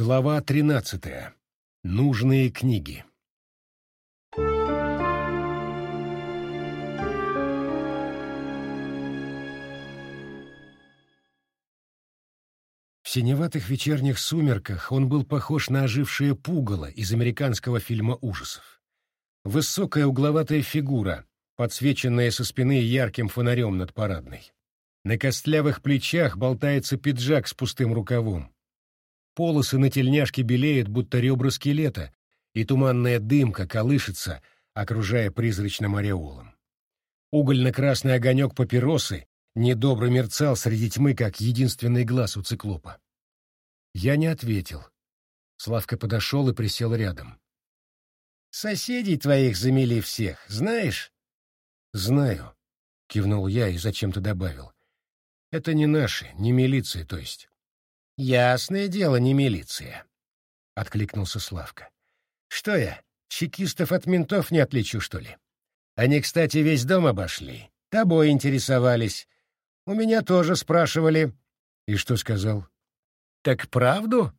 Глава тринадцатая. Нужные книги. В синеватых вечерних сумерках он был похож на ожившее пугало из американского фильма ужасов. Высокая угловатая фигура, подсвеченная со спины ярким фонарем над парадной. На костлявых плечах болтается пиджак с пустым рукавом. Полосы на тельняшке белеют, будто ребра скелета, и туманная дымка колышется, окружая призрачным ореолом. Угольно-красный огонек папиросы недобро мерцал среди тьмы, как единственный глаз у циклопа. Я не ответил. Славка подошел и присел рядом. «Соседей твоих замели всех, знаешь?» «Знаю», — кивнул я и зачем-то добавил. «Это не наши, не милиция, то есть». «Ясное дело, не милиция», — откликнулся Славка. «Что я, чекистов от ментов не отличу, что ли? Они, кстати, весь дом обошли, тобой интересовались. У меня тоже спрашивали». «И что сказал?» «Так правду?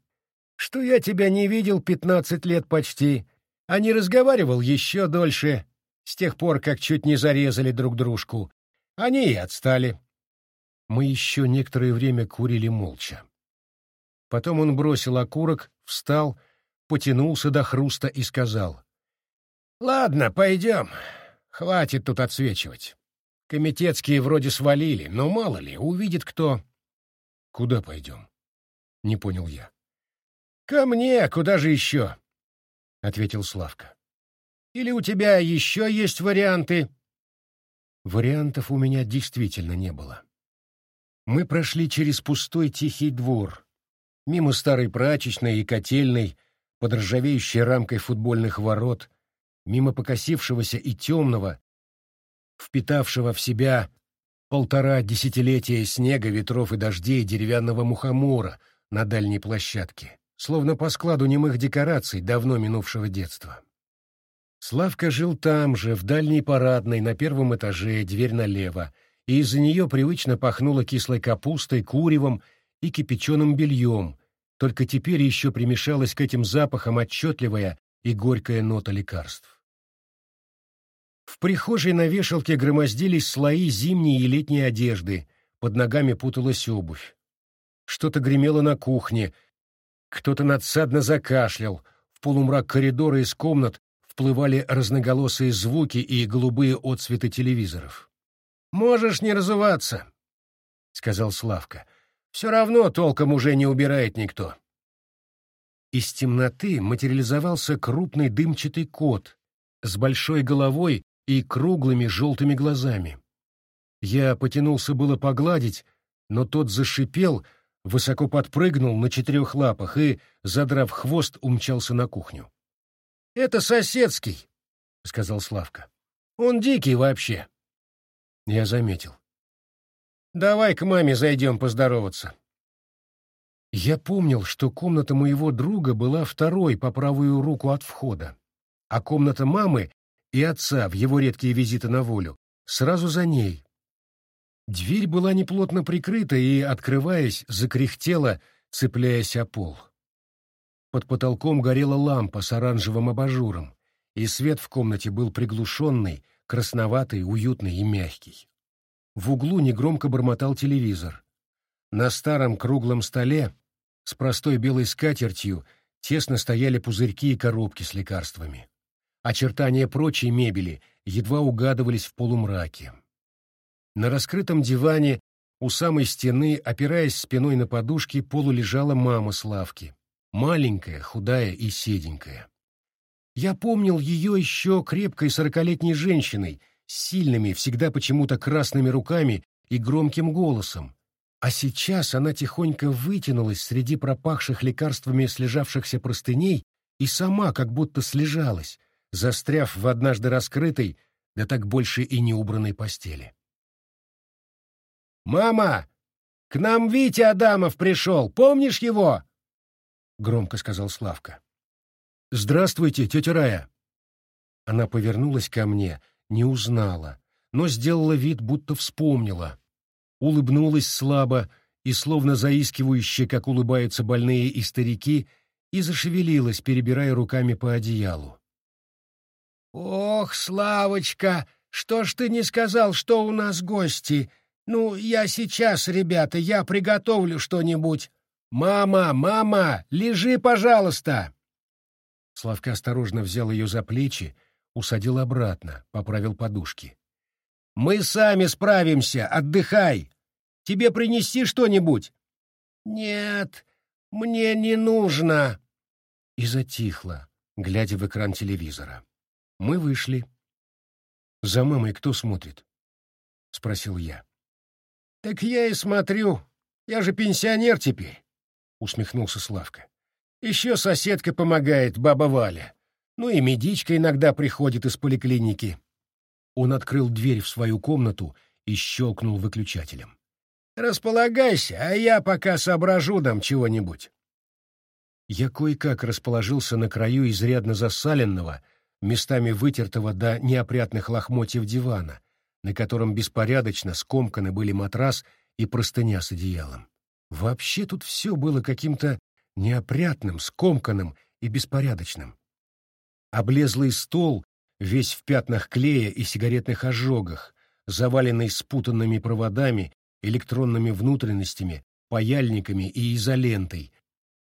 Что я тебя не видел пятнадцать лет почти, а не разговаривал еще дольше, с тех пор, как чуть не зарезали друг дружку. Они и отстали». Мы еще некоторое время курили молча. Потом он бросил окурок, встал, потянулся до хруста и сказал. «Ладно, пойдем. Хватит тут отсвечивать. Комитетские вроде свалили, но мало ли, увидит кто». «Куда пойдем?» — не понял я. «Ко мне, куда же еще?» — ответил Славка. «Или у тебя еще есть варианты?» Вариантов у меня действительно не было. Мы прошли через пустой тихий двор, мимо старой прачечной и котельной, под ржавеющей рамкой футбольных ворот, мимо покосившегося и темного, впитавшего в себя полтора десятилетия снега, ветров и дождей деревянного мухомора на дальней площадке, словно по складу немых декораций давно минувшего детства. Славка жил там же, в дальней парадной, на первом этаже, дверь налево, и из-за нее привычно пахнуло кислой капустой, куревом и кипяченым бельем, только теперь еще примешалась к этим запахам отчетливая и горькая нота лекарств. В прихожей на вешалке громоздились слои зимней и летней одежды, под ногами путалась обувь. Что-то гремело на кухне, кто-то надсадно закашлял, в полумрак коридора из комнат вплывали разноголосые звуки и голубые отсветы телевизоров. «Можешь не разуваться», — сказал Славка. Все равно толком уже не убирает никто. Из темноты материализовался крупный дымчатый кот с большой головой и круглыми желтыми глазами. Я потянулся было погладить, но тот зашипел, высоко подпрыгнул на четырех лапах и, задрав хвост, умчался на кухню. — Это соседский, — сказал Славка. — Он дикий вообще. Я заметил. Давай к маме зайдем поздороваться. Я помнил, что комната моего друга была второй по правую руку от входа, а комната мамы и отца в его редкие визиты на волю сразу за ней. Дверь была неплотно прикрыта и, открываясь, закряхтела, цепляясь о пол. Под потолком горела лампа с оранжевым абажуром, и свет в комнате был приглушенный, красноватый, уютный и мягкий. В углу негромко бормотал телевизор. На старом круглом столе с простой белой скатертью тесно стояли пузырьки и коробки с лекарствами. Очертания прочей мебели едва угадывались в полумраке. На раскрытом диване у самой стены, опираясь спиной на подушки, полулежала мама Славки, маленькая, худая и седенькая. Я помнил ее еще крепкой сорокалетней женщиной, сильными, всегда почему-то красными руками и громким голосом. А сейчас она тихонько вытянулась среди пропахших лекарствами слежавшихся простыней и сама как будто слежалась, застряв в однажды раскрытой, да так больше и не убранной постели. «Мама, к нам Витя Адамов пришел, помнишь его?» — громко сказал Славка. «Здравствуйте, тетя Рая!» Она повернулась ко мне, не узнала, но сделала вид, будто вспомнила. Улыбнулась слабо и, словно заискивающе, как улыбаются больные и старики, и зашевелилась, перебирая руками по одеялу. «Ох, Славочка, что ж ты не сказал, что у нас гости? Ну, я сейчас, ребята, я приготовлю что-нибудь. Мама, мама, лежи, пожалуйста!» Славка осторожно взял ее за плечи, усадил обратно, поправил подушки. «Мы сами справимся, отдыхай! Тебе принести что-нибудь?» «Нет, мне не нужно!» И затихла, глядя в экран телевизора. Мы вышли. «За мамой кто смотрит?» — спросил я. «Так я и смотрю. Я же пенсионер теперь», — усмехнулся Славка. «Еще соседка помогает, баба Валя. Ну и медичка иногда приходит из поликлиники». Он открыл дверь в свою комнату и щелкнул выключателем. «Располагайся, а я пока соображу дам чего-нибудь». Я кое-как расположился на краю изрядно засаленного, местами вытертого до неопрятных лохмотьев дивана, на котором беспорядочно скомканы были матрас и простыня с одеялом. Вообще тут все было каким-то неопрятным, скомканным и беспорядочным. Облезлый стол, весь в пятнах клея и сигаретных ожогах, заваленный спутанными проводами, электронными внутренностями, паяльниками и изолентой,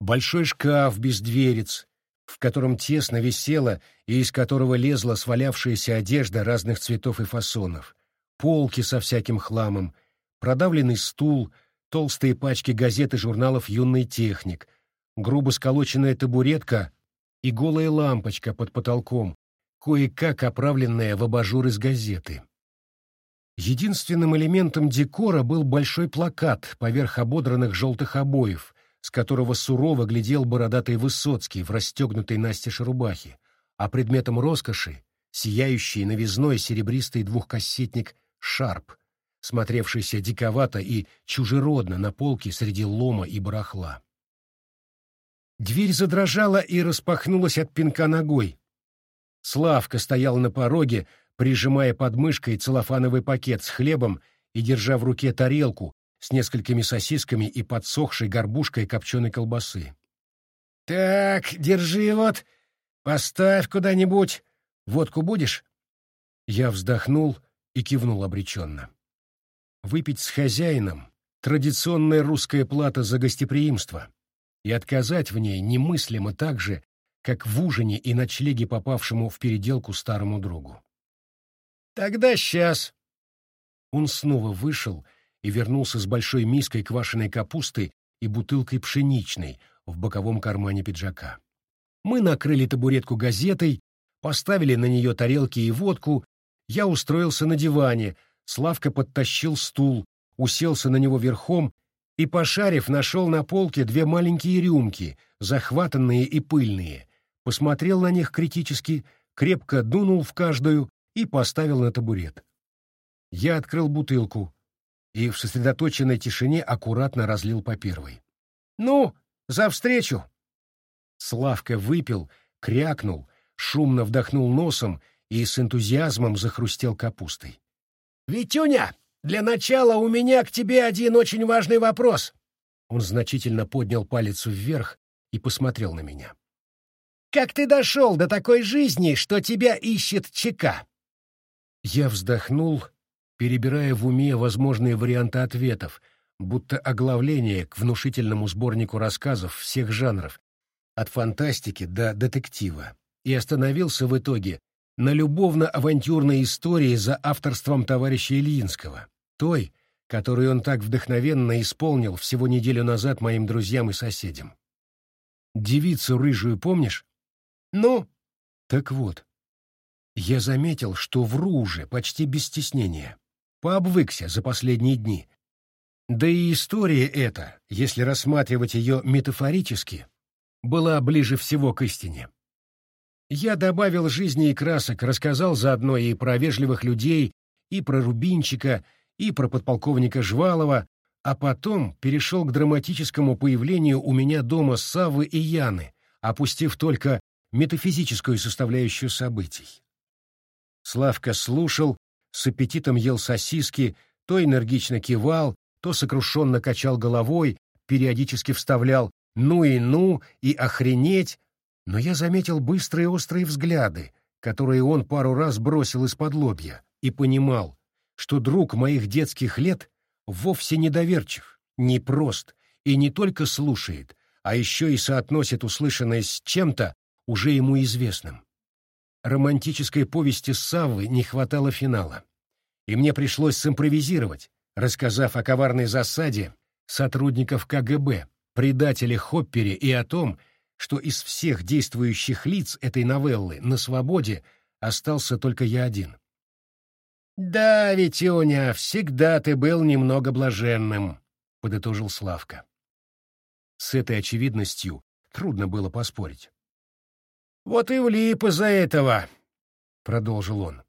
большой шкаф без дверец, в котором тесно висело и из которого лезла свалявшаяся одежда разных цветов и фасонов, полки со всяким хламом, продавленный стул, толстые пачки газет и журналов «Юный техник», грубо сколоченная табуретка и голая лампочка под потолком, кое-как оправленная в абажур из газеты. Единственным элементом декора был большой плакат поверх ободранных желтых обоев, с которого сурово глядел бородатый Высоцкий в расстегнутой настежь рубахе, а предметом роскоши — сияющий новизной серебристый двухкассетник «Шарп», смотревшийся диковато и чужеродно на полке среди лома и барахла. Дверь задрожала и распахнулась от пинка ногой. Славка стоял на пороге, прижимая под мышкой целлофановый пакет с хлебом и держа в руке тарелку, с несколькими сосисками и подсохшей горбушкой копченой колбасы. «Так, держи вот, поставь куда-нибудь. Водку будешь?» Я вздохнул и кивнул обреченно. Выпить с хозяином — традиционная русская плата за гостеприимство, и отказать в ней немыслимо так же, как в ужине и ночлеге попавшему в переделку старому другу. «Тогда сейчас». Он снова вышел — и вернулся с большой миской квашеной капусты и бутылкой пшеничной в боковом кармане пиджака. Мы накрыли табуретку газетой, поставили на нее тарелки и водку, я устроился на диване, Славка подтащил стул, уселся на него верхом и, пошарив, нашел на полке две маленькие рюмки, захватанные и пыльные, посмотрел на них критически, крепко дунул в каждую и поставил на табурет. Я открыл бутылку, и в сосредоточенной тишине аккуратно разлил по первой. «Ну, за встречу!» Славка выпил, крякнул, шумно вдохнул носом и с энтузиазмом захрустел капустой. «Витюня, для начала у меня к тебе один очень важный вопрос!» Он значительно поднял палец вверх и посмотрел на меня. «Как ты дошел до такой жизни, что тебя ищет ЧК?» Я вздохнул перебирая в уме возможные варианты ответов, будто оглавление к внушительному сборнику рассказов всех жанров, от фантастики до детектива, и остановился в итоге на любовно-авантюрной истории за авторством товарища Ильинского, той, которую он так вдохновенно исполнил всего неделю назад моим друзьям и соседям. «Девицу рыжую помнишь?» «Ну?» «Так вот, я заметил, что вру уже почти без стеснения пообвыкся за последние дни. Да и история эта, если рассматривать ее метафорически, была ближе всего к истине. Я добавил жизни и красок, рассказал заодно и про вежливых людей, и про Рубинчика, и про подполковника Жвалова, а потом перешел к драматическому появлению у меня дома Саввы и Яны, опустив только метафизическую составляющую событий. Славка слушал, с аппетитом ел сосиски, то энергично кивал, то сокрушенно качал головой, периодически вставлял «ну и ну» и «охренеть», но я заметил быстрые острые взгляды, которые он пару раз бросил из-под лобья, и понимал, что друг моих детских лет вовсе недоверчив, непрост и не только слушает, а еще и соотносит услышанное с чем-то уже ему известным. Романтической повести Саввы не хватало финала, и мне пришлось симпровизировать, рассказав о коварной засаде сотрудников КГБ, предателе Хоппере и о том, что из всех действующих лиц этой новеллы на свободе остался только я один. «Да, Витюня, всегда ты был немного блаженным», — подытожил Славка. С этой очевидностью трудно было поспорить. «Вот и влип из-за этого», — продолжил он.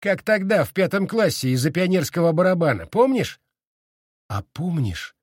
«Как тогда, в пятом классе, из-за пионерского барабана, помнишь?» «А помнишь?»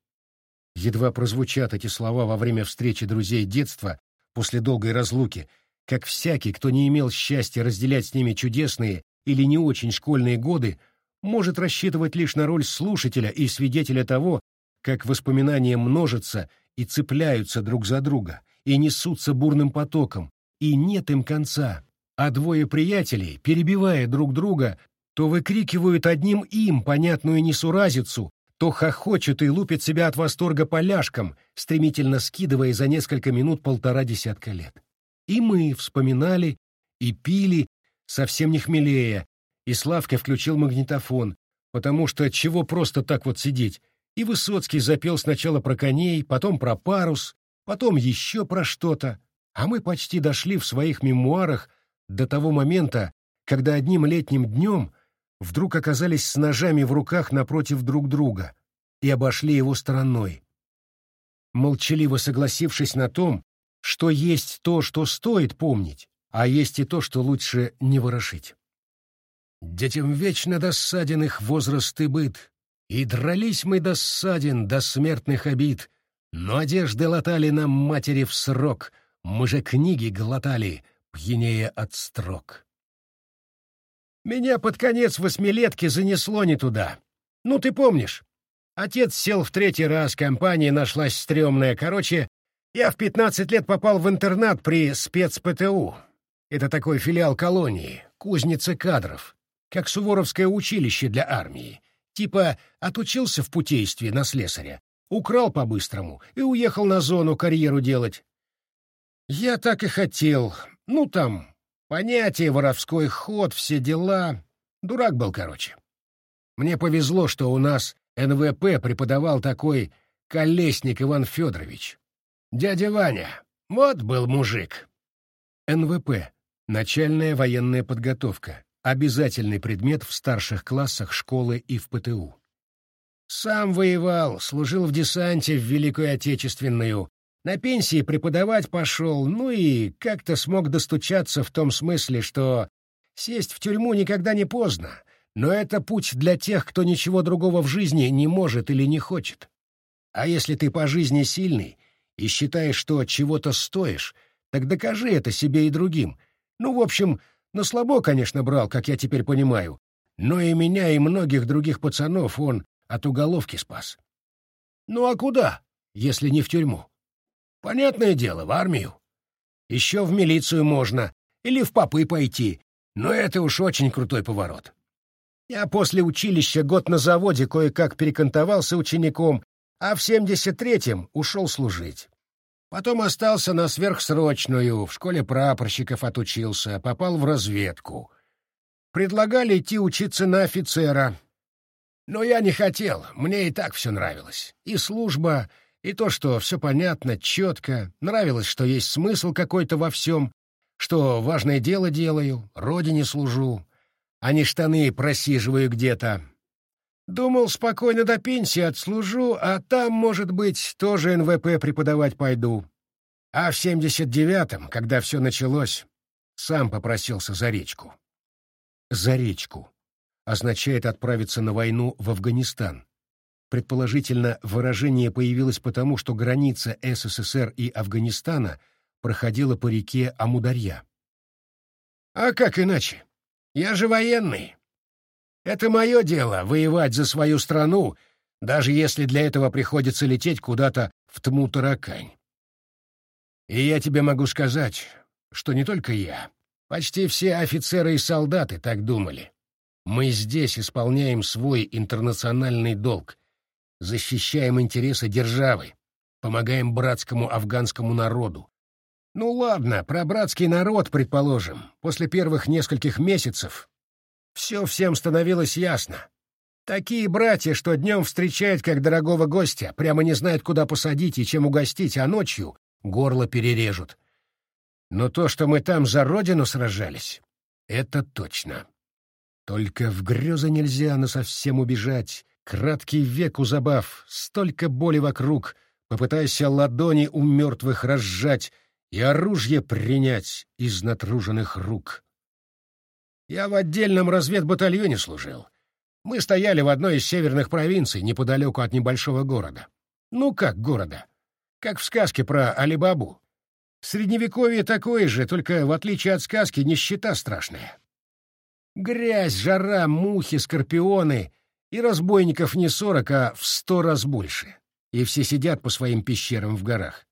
Едва прозвучат эти слова во время встречи друзей детства после долгой разлуки, как всякий, кто не имел счастья разделять с ними чудесные или не очень школьные годы, может рассчитывать лишь на роль слушателя и свидетеля того, как воспоминания множатся и цепляются друг за друга, и несутся бурным потоком, и нет им конца, а двое приятелей, перебивая друг друга, то выкрикивают одним им понятную несуразицу, то хохочут и лупят себя от восторга поляшком, стремительно скидывая за несколько минут полтора десятка лет. И мы вспоминали и пили, совсем не хмелея, и Славка включил магнитофон, потому что чего просто так вот сидеть, и Высоцкий запел сначала про коней, потом про парус, потом еще про что-то, а мы почти дошли в своих мемуарах до того момента, когда одним летним днем вдруг оказались с ножами в руках напротив друг друга и обошли его стороной. Молчаливо согласившись на том, что есть то, что стоит помнить, а есть и то, что лучше не ворошить. Детям вечно досаден их возраст и быт, и дрались мы досаден до смертных обид, но одежды латали нам матери в срок, мы же книги глотали, пьянее от строк. Меня под конец восьмилетки занесло не туда. Ну, ты помнишь? Отец сел в третий раз, компания нашлась стрёмная. Короче, я в пятнадцать лет попал в интернат при спец-ПТУ. Это такой филиал колонии, кузница кадров, как Суворовское училище для армии. Типа отучился в путействе на слесаря, украл по-быстрому и уехал на зону карьеру делать. Я так и хотел. Ну, там, понятие, воровской ход, все дела. Дурак был, короче. Мне повезло, что у нас НВП преподавал такой колесник Иван Федорович. Дядя Ваня, вот был мужик. НВП Начальная военная подготовка. Обязательный предмет в старших классах школы и в ПТУ. Сам воевал, служил в десанте в Великую Отечественную. На пенсии преподавать пошел, ну и как-то смог достучаться в том смысле, что сесть в тюрьму никогда не поздно, но это путь для тех, кто ничего другого в жизни не может или не хочет. А если ты по жизни сильный и считаешь, что чего-то стоишь, так докажи это себе и другим — ну, в общем, на слабо, конечно, брал, как я теперь понимаю, но и меня, и многих других пацанов он от уголовки спас. Ну а куда, если не в тюрьму? Понятное дело, в армию. Еще в милицию можно, или в попы пойти, но это уж очень крутой поворот. Я после училища год на заводе кое-как перекантовался учеником, а в 73-м ушел служить. Потом остался на сверхсрочную, в школе прапорщиков отучился, попал в разведку. Предлагали идти учиться на офицера. Но я не хотел, мне и так все нравилось. И служба, и то, что все понятно, четко. Нравилось, что есть смысл какой-то во всем, что важное дело делаю, родине служу, а не штаны просиживаю где-то. Думал, спокойно до пенсии отслужу, а там, может быть, тоже НВП преподавать пойду. А в семьдесят девятом, когда все началось, сам попросился за речку. За речку означает отправиться на войну в Афганистан. Предположительно, выражение появилось потому, что граница СССР и Афганистана проходила по реке Амударья. А как иначе? Я же военный. Это мое дело — воевать за свою страну, даже если для этого приходится лететь куда-то в Тму-Таракань. И я тебе могу сказать, что не только я, почти все офицеры и солдаты так думали. Мы здесь исполняем свой интернациональный долг, защищаем интересы державы, помогаем братскому афганскому народу. Ну ладно, про братский народ, предположим, после первых нескольких месяцев все всем становилось ясно. Такие братья, что днем встречают как дорогого гостя, прямо не знают, куда посадить и чем угостить, а ночью горло перережут. Но то, что мы там за родину сражались, это точно. Только в грезы нельзя на совсем убежать. Краткий век у забав, столько боли вокруг. Попытайся ладони у мертвых разжать и оружие принять из натруженных рук. Я в отдельном разведбатальоне служил. Мы стояли в одной из северных провинций, неподалеку от небольшого города. Ну как города? Как в сказке про Алибабу. Средневековье такое же, только в отличие от сказки нищета страшная. Грязь, жара, мухи, скорпионы и разбойников не сорок, а в сто раз больше. И все сидят по своим пещерам в горах.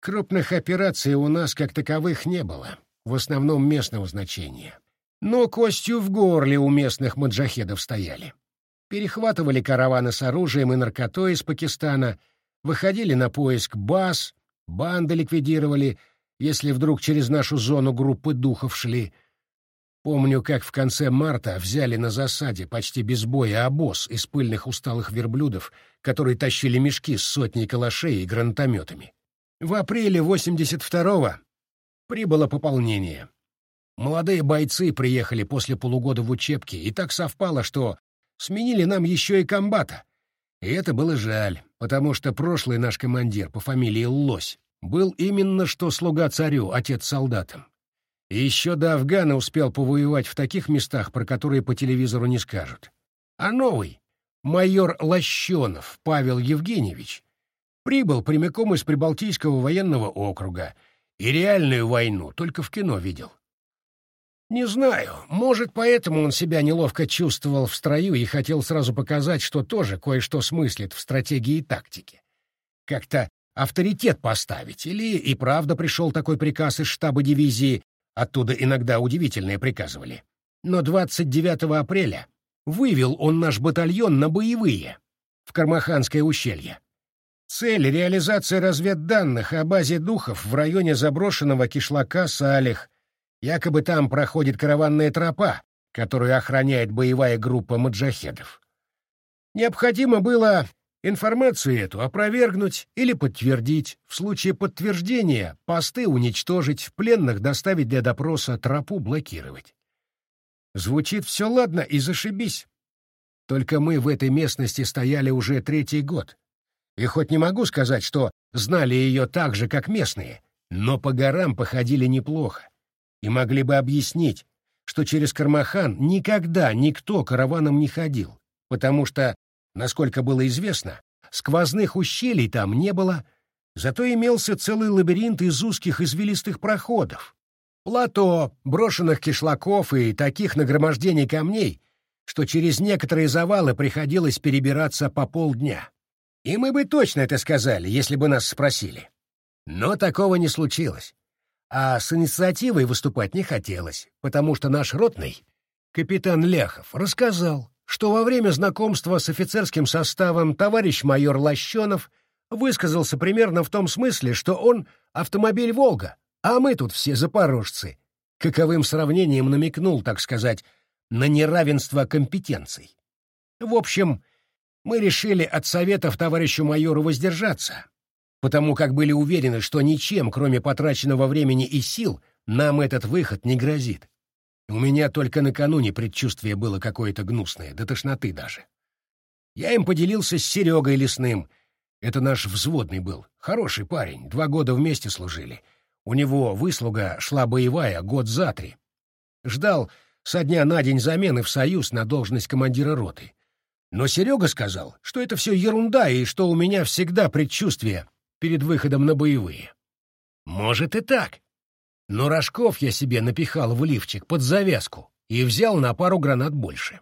Крупных операций у нас как таковых не было, в основном местного значения но костью в горле у местных маджахедов стояли. Перехватывали караваны с оружием и наркотой из Пакистана, выходили на поиск баз, банды ликвидировали, если вдруг через нашу зону группы духов шли. Помню, как в конце марта взяли на засаде почти без боя обоз из пыльных усталых верблюдов, которые тащили мешки с сотней калашей и гранатометами. В апреле 82-го прибыло пополнение. Молодые бойцы приехали после полугода в учебке, и так совпало, что сменили нам еще и комбата. И это было жаль, потому что прошлый наш командир по фамилии Лось был именно что слуга царю, отец солдатам. Еще до Афгана успел повоевать в таких местах, про которые по телевизору не скажут. А новый, майор Лощенов Павел Евгеньевич, прибыл прямиком из Прибалтийского военного округа и реальную войну только в кино видел. Не знаю, может, поэтому он себя неловко чувствовал в строю и хотел сразу показать, что тоже кое-что смыслит в стратегии и тактике. Как-то авторитет поставить, или и правда пришел такой приказ из штаба дивизии, оттуда иногда удивительные приказывали. Но 29 апреля вывел он наш батальон на боевые в Кармаханское ущелье. Цель — реализация разведданных о базе духов в районе заброшенного кишлака Салих — Якобы там проходит караванная тропа, которую охраняет боевая группа маджахедов. Необходимо было информацию эту опровергнуть или подтвердить. В случае подтверждения посты уничтожить, пленных доставить для допроса, тропу блокировать. Звучит все ладно и зашибись. Только мы в этой местности стояли уже третий год. И хоть не могу сказать, что знали ее так же, как местные, но по горам походили неплохо и могли бы объяснить, что через Кармахан никогда никто караваном не ходил, потому что, насколько было известно, сквозных ущелий там не было, зато имелся целый лабиринт из узких извилистых проходов, плато, брошенных кишлаков и таких нагромождений камней, что через некоторые завалы приходилось перебираться по полдня. И мы бы точно это сказали, если бы нас спросили. Но такого не случилось. А с инициативой выступать не хотелось, потому что наш ротный, капитан Ляхов, рассказал, что во время знакомства с офицерским составом товарищ майор Лощенов высказался примерно в том смысле, что он автомобиль «Волга», а мы тут все запорожцы. Каковым сравнением намекнул, так сказать, на неравенство компетенций. В общем, мы решили от советов товарищу майору воздержаться, потому как были уверены, что ничем, кроме потраченного времени и сил, нам этот выход не грозит. У меня только накануне предчувствие было какое-то гнусное, до тошноты даже. Я им поделился с Серегой Лесным. Это наш взводный был. Хороший парень, два года вместе служили. У него выслуга шла боевая год за три. Ждал со дня на день замены в Союз на должность командира роты. Но Серега сказал, что это все ерунда и что у меня всегда предчувствие перед выходом на боевые. Может и так. Но рожков я себе напихал в лифчик под завязку и взял на пару гранат больше.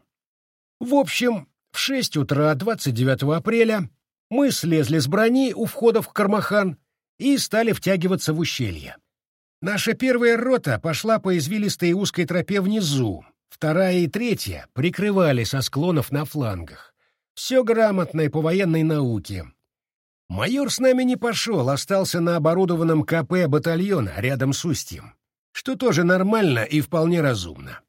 В общем, в шесть утра 29 апреля мы слезли с брони у входа в Кармахан и стали втягиваться в ущелье. Наша первая рота пошла по извилистой узкой тропе внизу, вторая и третья прикрывали со склонов на флангах. Все грамотно и по военной науке. Майор с нами не пошел, остался на оборудованном КП батальона рядом с устьем, что тоже нормально и вполне разумно.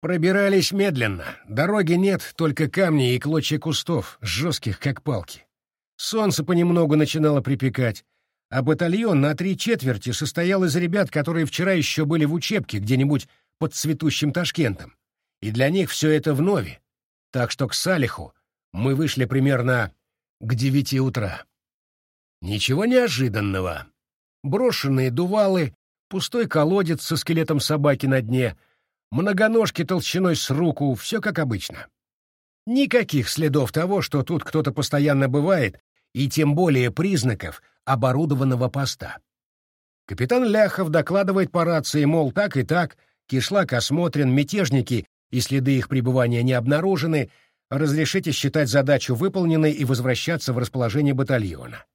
Пробирались медленно, дороги нет, только камни и клочья кустов, жестких, как палки. Солнце понемногу начинало припекать, а батальон на три четверти состоял из ребят, которые вчера еще были в учебке где-нибудь под цветущим Ташкентом, и для них все это вновь, так что к Салиху мы вышли примерно к девяти утра. Ничего неожиданного. Брошенные дувалы, пустой колодец со скелетом собаки на дне, многоножки толщиной с руку, все как обычно. Никаких следов того, что тут кто-то постоянно бывает, и тем более признаков оборудованного поста. Капитан Ляхов докладывает по рации, мол, так и так, кишлак осмотрен, мятежники и следы их пребывания не обнаружены, разрешите считать задачу выполненной и возвращаться в расположение батальона.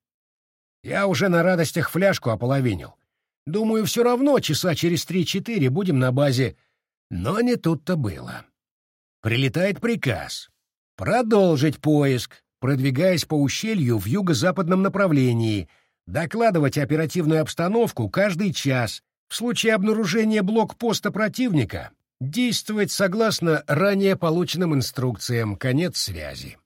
Я уже на радостях фляжку ополовинил. Думаю, все равно часа через три-четыре будем на базе. Но не тут-то было. Прилетает приказ. Продолжить поиск, продвигаясь по ущелью в юго-западном направлении, докладывать оперативную обстановку каждый час, в случае обнаружения блокпоста противника действовать согласно ранее полученным инструкциям, конец связи.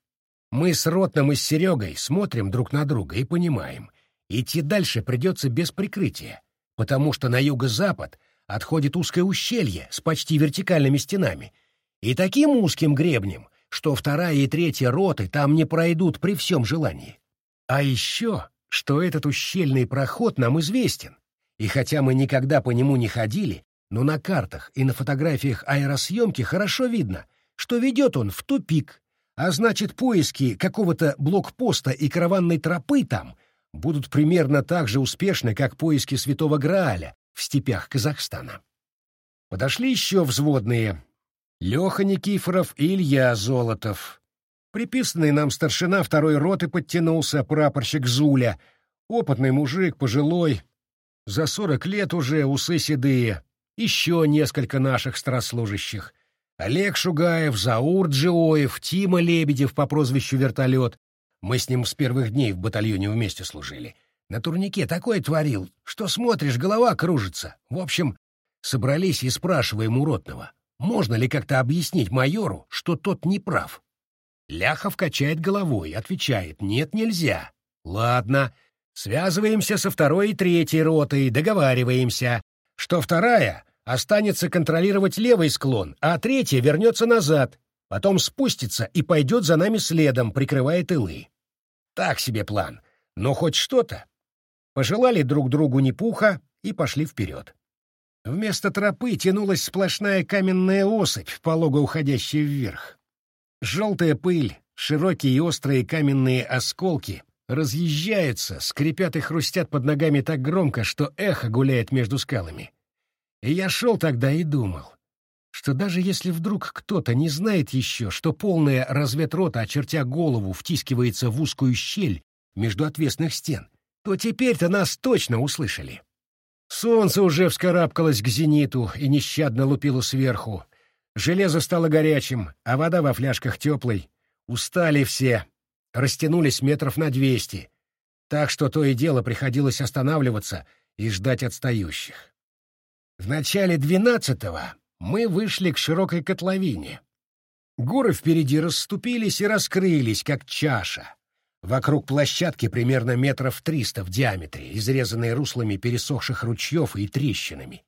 Мы с Ротным и с Серегой смотрим друг на друга и понимаем, Идти дальше придется без прикрытия, потому что на юго-запад отходит узкое ущелье с почти вертикальными стенами и таким узким гребнем, что вторая и третья роты там не пройдут при всем желании. А еще, что этот ущельный проход нам известен, и хотя мы никогда по нему не ходили, но на картах и на фотографиях аэросъемки хорошо видно, что ведет он в тупик, а значит поиски какого-то блокпоста и караванной тропы там будут примерно так же успешны, как поиски Святого Грааля в степях Казахстана. Подошли еще взводные. Леха Никифоров и Илья Золотов. Приписанный нам старшина второй роты подтянулся, прапорщик Зуля. Опытный мужик, пожилой. За сорок лет уже, усы седые. Еще несколько наших старослужащих. Олег Шугаев, Заур Джиоев, Тима Лебедев по прозвищу Вертолет, мы с ним с первых дней в батальоне вместе служили. На турнике такое творил, что смотришь, голова кружится. В общем, собрались и спрашиваем у Ротного, можно ли как-то объяснить майору, что тот не прав. Ляхов качает головой, отвечает, нет, нельзя. Ладно, связываемся со второй и третьей ротой, договариваемся, что вторая останется контролировать левый склон, а третья вернется назад, потом спустится и пойдет за нами следом, прикрывая тылы. Так себе план, но хоть что-то. Пожелали друг другу не пуха и пошли вперед. Вместо тропы тянулась сплошная каменная осыпь, полого уходящая вверх. Желтая пыль, широкие и острые каменные осколки разъезжаются, скрипят и хрустят под ногами так громко, что эхо гуляет между скалами. И я шел тогда и думал, что даже если вдруг кто-то не знает еще, что полная разведрота, очертя голову, втискивается в узкую щель между отвесных стен, то теперь-то нас точно услышали. Солнце уже вскарабкалось к зениту и нещадно лупило сверху. Железо стало горячим, а вода во фляжках теплой. Устали все, растянулись метров на двести, так что то и дело приходилось останавливаться и ждать отстающих. В начале двенадцатого мы вышли к широкой котловине. Горы впереди расступились и раскрылись, как чаша. Вокруг площадки примерно метров триста в диаметре, изрезанные руслами пересохших ручьев и трещинами.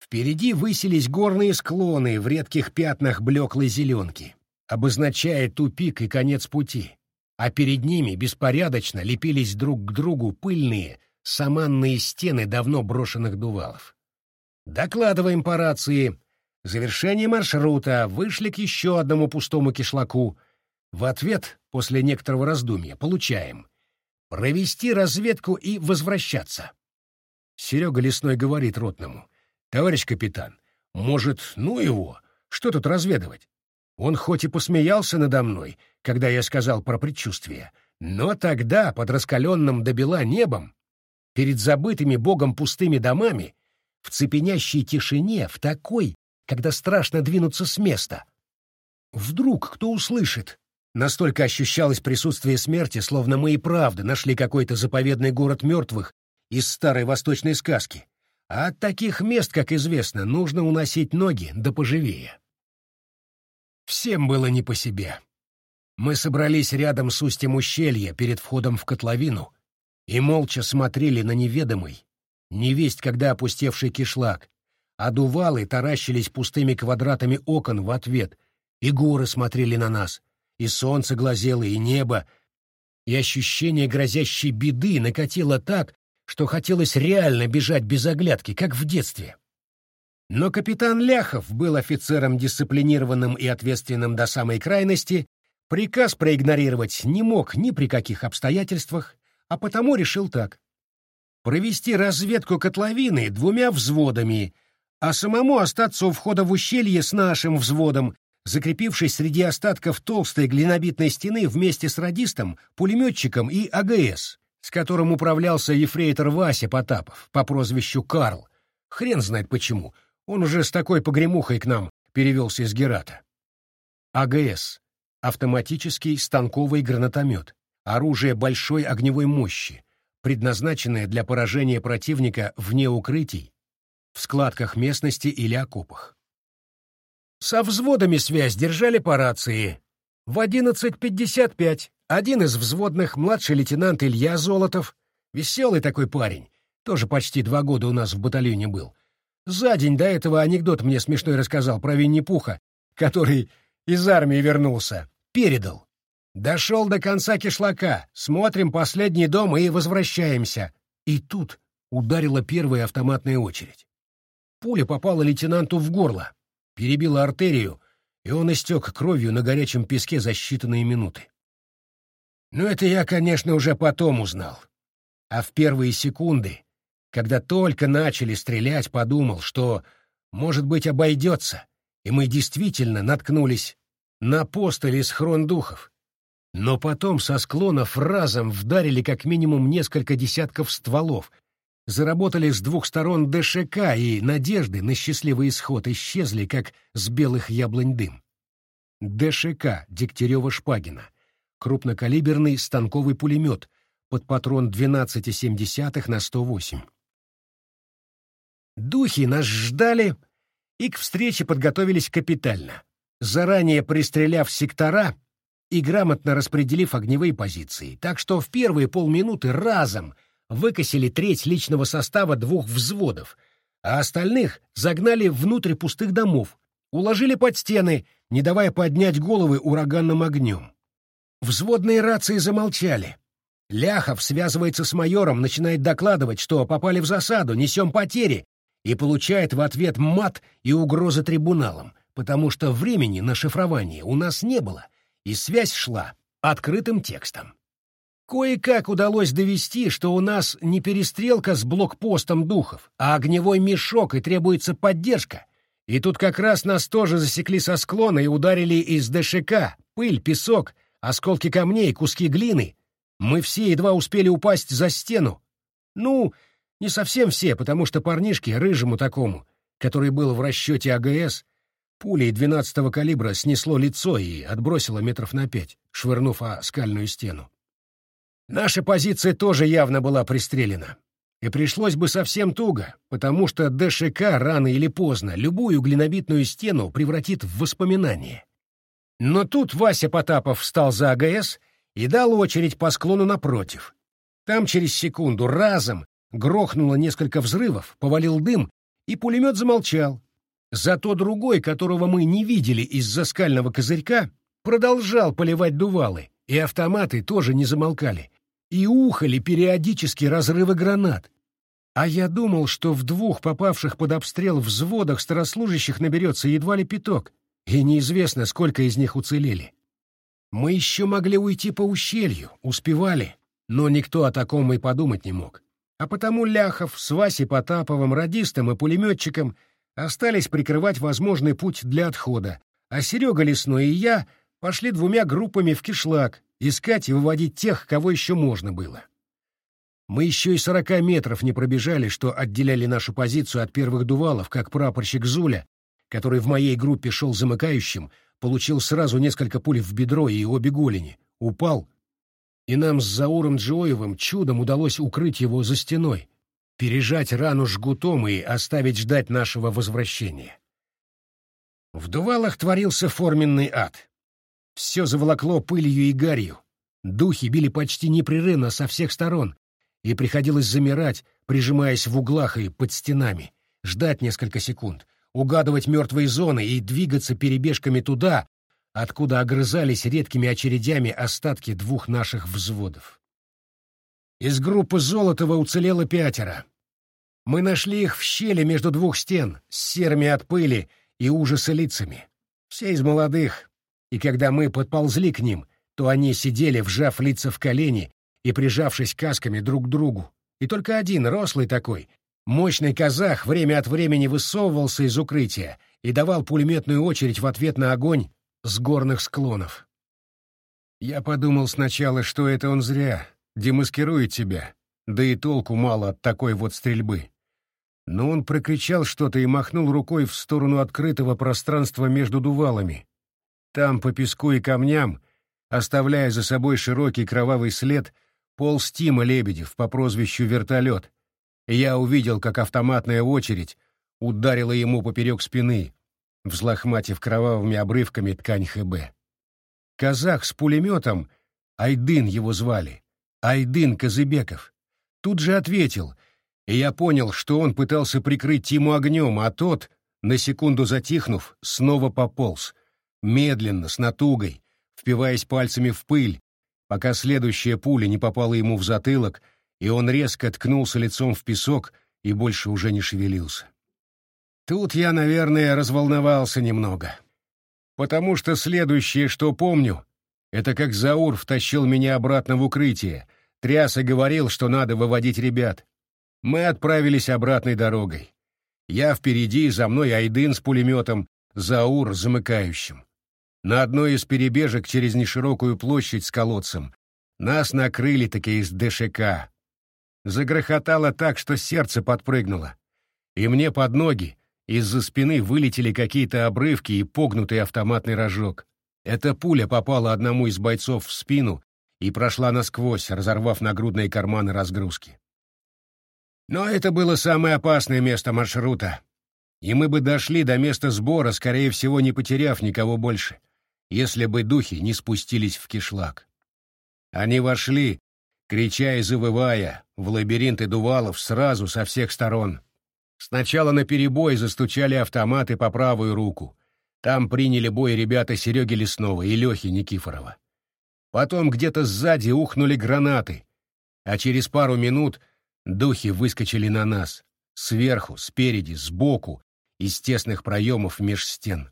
Впереди высились горные склоны в редких пятнах блеклой зеленки, обозначая тупик и конец пути, а перед ними беспорядочно лепились друг к другу пыльные, саманные стены давно брошенных дувалов. Докладываем по рации, завершение маршрута вышли к еще одному пустому кишлаку. В ответ, после некоторого раздумья, получаем «провести разведку и возвращаться». Серега Лесной говорит ротному, «Товарищ капитан, может, ну его, что тут разведывать? Он хоть и посмеялся надо мной, когда я сказал про предчувствие, но тогда, под раскаленным до бела небом, перед забытыми богом пустыми домами, в цепенящей тишине, в такой, когда страшно двинуться с места. Вдруг кто услышит? Настолько ощущалось присутствие смерти, словно мы и правда нашли какой-то заповедный город мертвых из старой восточной сказки. А от таких мест, как известно, нужно уносить ноги да поживее. Всем было не по себе. Мы собрались рядом с устьем ущелья перед входом в котловину и молча смотрели на неведомый, невесть когда опустевший кишлак, а дувалы таращились пустыми квадратами окон в ответ, и горы смотрели на нас, и солнце глазело, и небо, и ощущение грозящей беды накатило так, что хотелось реально бежать без оглядки, как в детстве. Но капитан Ляхов был офицером дисциплинированным и ответственным до самой крайности, приказ проигнорировать не мог ни при каких обстоятельствах, а потому решил так. Провести разведку котловины двумя взводами, а самому остаться у входа в ущелье с нашим взводом, закрепившись среди остатков толстой глинобитной стены вместе с радистом, пулеметчиком и АГС, с которым управлялся ефрейтор Вася Потапов по прозвищу Карл. Хрен знает почему, он уже с такой погремухой к нам перевелся из Герата. АГС — автоматический станковый гранатомет, оружие большой огневой мощи, предназначенное для поражения противника вне укрытий, в складках местности или окопах. Со взводами связь держали по рации. В 11.55 один из взводных, младший лейтенант Илья Золотов, веселый такой парень, тоже почти два года у нас в батальоне был. За день до этого анекдот мне смешной рассказал про Винни-Пуха, который из армии вернулся. Передал. Дошел до конца кишлака, смотрим последний дом и возвращаемся. И тут ударила первая автоматная очередь. Пуля попала лейтенанту в горло, перебила артерию, и он истек кровью на горячем песке за считанные минуты. Но это я, конечно, уже потом узнал. А в первые секунды, когда только начали стрелять, подумал, что, может быть, обойдется, и мы действительно наткнулись на апостоле из хрондухов. Но потом со склонов разом вдарили как минимум несколько десятков стволов, заработали с двух сторон ДШК, и надежды на счастливый исход исчезли, как с белых яблонь дым. ДШК Дегтярева-Шпагина крупнокалиберный станковый пулемет под патрон 12,7 на 108. Духи нас ждали и к встрече подготовились капитально, заранее пристреляв сектора и грамотно распределив огневые позиции, так что в первые полминуты разом выкосили треть личного состава двух взводов, а остальных загнали внутрь пустых домов, уложили под стены, не давая поднять головы ураганным огнем. Взводные рации замолчали. Ляхов связывается с майором, начинает докладывать, что попали в засаду, несем потери, и получает в ответ мат и угрозы трибуналам, потому что времени на шифрование у нас не было, и связь шла открытым текстом. Кое-как удалось довести, что у нас не перестрелка с блокпостом духов, а огневой мешок, и требуется поддержка. И тут как раз нас тоже засекли со склона и ударили из ДШК, пыль, песок — осколки камней, куски глины. Мы все едва успели упасть за стену. Ну, не совсем все, потому что парнишке, рыжему такому, который был в расчете АГС, пулей двенадцатого калибра снесло лицо и отбросило метров на пять, швырнув о скальную стену. Наша позиция тоже явно была пристрелена. И пришлось бы совсем туго, потому что ДШК рано или поздно любую глинобитную стену превратит в воспоминание. Но тут Вася Потапов встал за АГС и дал очередь по склону напротив. Там через секунду разом грохнуло несколько взрывов, повалил дым, и пулемет замолчал. Зато другой, которого мы не видели из-за скального козырька, продолжал поливать дувалы, и автоматы тоже не замолкали. И ухали периодически разрывы гранат. А я думал, что в двух попавших под обстрел взводах старослужащих наберется едва ли пяток, и неизвестно, сколько из них уцелели. Мы еще могли уйти по ущелью, успевали, но никто о таком и подумать не мог. А потому Ляхов с Васей Потаповым, радистом и пулеметчиком остались прикрывать возможный путь для отхода, а Серега Лесной и я пошли двумя группами в кишлак искать и выводить тех, кого еще можно было. Мы еще и сорока метров не пробежали, что отделяли нашу позицию от первых дувалов, как прапорщик Зуля, который в моей группе шел замыкающим, получил сразу несколько пуль в бедро и обе голени, упал, и нам с Зауром Джоевым чудом удалось укрыть его за стеной, пережать рану жгутом и оставить ждать нашего возвращения. В дувалах творился форменный ад. Все заволокло пылью и гарью. Духи били почти непрерывно со всех сторон, и приходилось замирать, прижимаясь в углах и под стенами, ждать несколько секунд, угадывать мертвые зоны и двигаться перебежками туда, откуда огрызались редкими очередями остатки двух наших взводов. Из группы Золотого уцелело пятеро. Мы нашли их в щели между двух стен, с серыми от пыли и ужаса лицами. Все из молодых, и когда мы подползли к ним, то они сидели, вжав лица в колени и прижавшись касками друг к другу. И только один, рослый такой, мощный казах, время от времени высовывался из укрытия и давал пулеметную очередь в ответ на огонь с горных склонов. Я подумал сначала, что это он зря, демаскирует тебя, да и толку мало от такой вот стрельбы. Но он прокричал что-то и махнул рукой в сторону открытого пространства между дувалами. Там, по песку и камням, оставляя за собой широкий кровавый след, полз Тима Лебедев по прозвищу «Вертолет». я увидел, как автоматная очередь ударила ему поперек спины, взлохматив кровавыми обрывками ткань ХБ. Казах с пулеметом, Айдын его звали, Айдын Казыбеков, тут же ответил — и я понял, что он пытался прикрыть Тиму огнем, а тот, на секунду затихнув, снова пополз, медленно, с натугой, впиваясь пальцами в пыль, пока следующая пуля не попала ему в затылок, и он резко ткнулся лицом в песок и больше уже не шевелился. Тут я, наверное, разволновался немного. Потому что следующее, что помню, это как Заур втащил меня обратно в укрытие, тряс и говорил, что надо выводить ребят. Мы отправились обратной дорогой. Я впереди, за мной Айдын с пулеметом, Заур замыкающим. На одной из перебежек через неширокую площадь с колодцем нас накрыли такие из ДШК. Загрохотало так, что сердце подпрыгнуло. И мне под ноги из-за спины вылетели какие-то обрывки и погнутый автоматный рожок. Эта пуля попала одному из бойцов в спину и прошла насквозь, разорвав нагрудные карманы разгрузки. Но это было самое опасное место маршрута. И мы бы дошли до места сбора, скорее всего, не потеряв никого больше, если бы духи не спустились в кишлак. Они вошли, крича и завывая, в лабиринты дувалов сразу со всех сторон. Сначала на перебой застучали автоматы по правую руку. Там приняли бой ребята Сереги Лесного и Лехи Никифорова. Потом где-то сзади ухнули гранаты, а через пару минут — Духи выскочили на нас. Сверху, спереди, сбоку, из тесных проемов меж стен.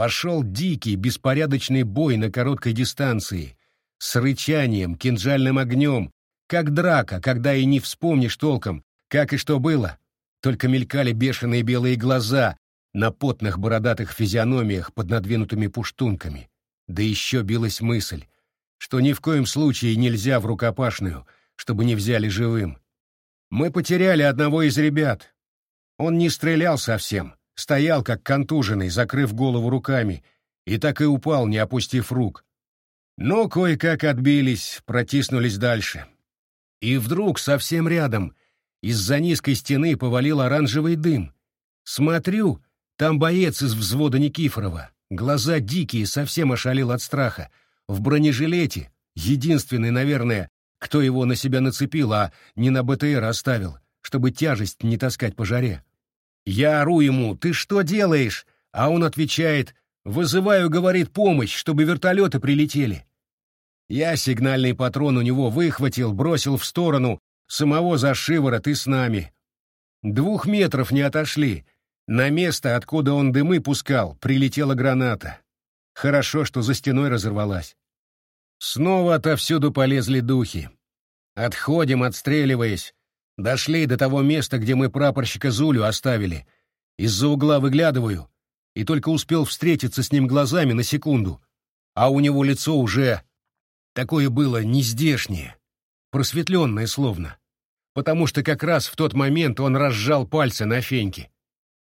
Пошел дикий, беспорядочный бой на короткой дистанции, с рычанием, кинжальным огнем, как драка, когда и не вспомнишь толком, как и что было. Только мелькали бешеные белые глаза на потных бородатых физиономиях под надвинутыми пуштунками. Да еще билась мысль, что ни в коем случае нельзя в рукопашную, чтобы не взяли живым. Мы потеряли одного из ребят. Он не стрелял совсем, стоял как контуженный, закрыв голову руками, и так и упал, не опустив рук. Но кое-как отбились, протиснулись дальше. И вдруг совсем рядом из-за низкой стены повалил оранжевый дым. Смотрю, там боец из взвода Никифорова. Глаза дикие, совсем ошалил от страха. В бронежилете, единственный, наверное, кто его на себя нацепил, а не на БТР оставил, чтобы тяжесть не таскать по жаре. Я ору ему, ты что делаешь? А он отвечает, вызываю, говорит, помощь, чтобы вертолеты прилетели. Я сигнальный патрон у него выхватил, бросил в сторону, самого за шиворот и с нами. Двух метров не отошли. На место, откуда он дымы пускал, прилетела граната. Хорошо, что за стеной разорвалась. Снова отовсюду полезли духи. Отходим, отстреливаясь. Дошли до того места, где мы прапорщика Зулю оставили. Из-за угла выглядываю, и только успел встретиться с ним глазами на секунду. А у него лицо уже такое было нездешнее, просветленное словно, потому что как раз в тот момент он разжал пальцы на феньке,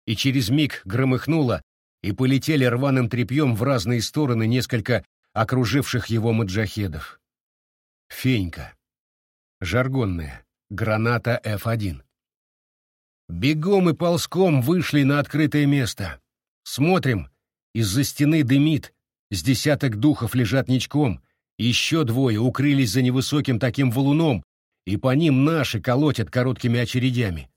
и через миг громыхнуло, и полетели рваным тряпьем в разные стороны несколько окруживших его маджахедов. Фенька. Жаргонная. Граната F1. Бегом и ползком вышли на открытое место. Смотрим, из-за стены дымит, с десяток духов лежат ничком, еще двое укрылись за невысоким таким валуном, и по ним наши колотят короткими очередями.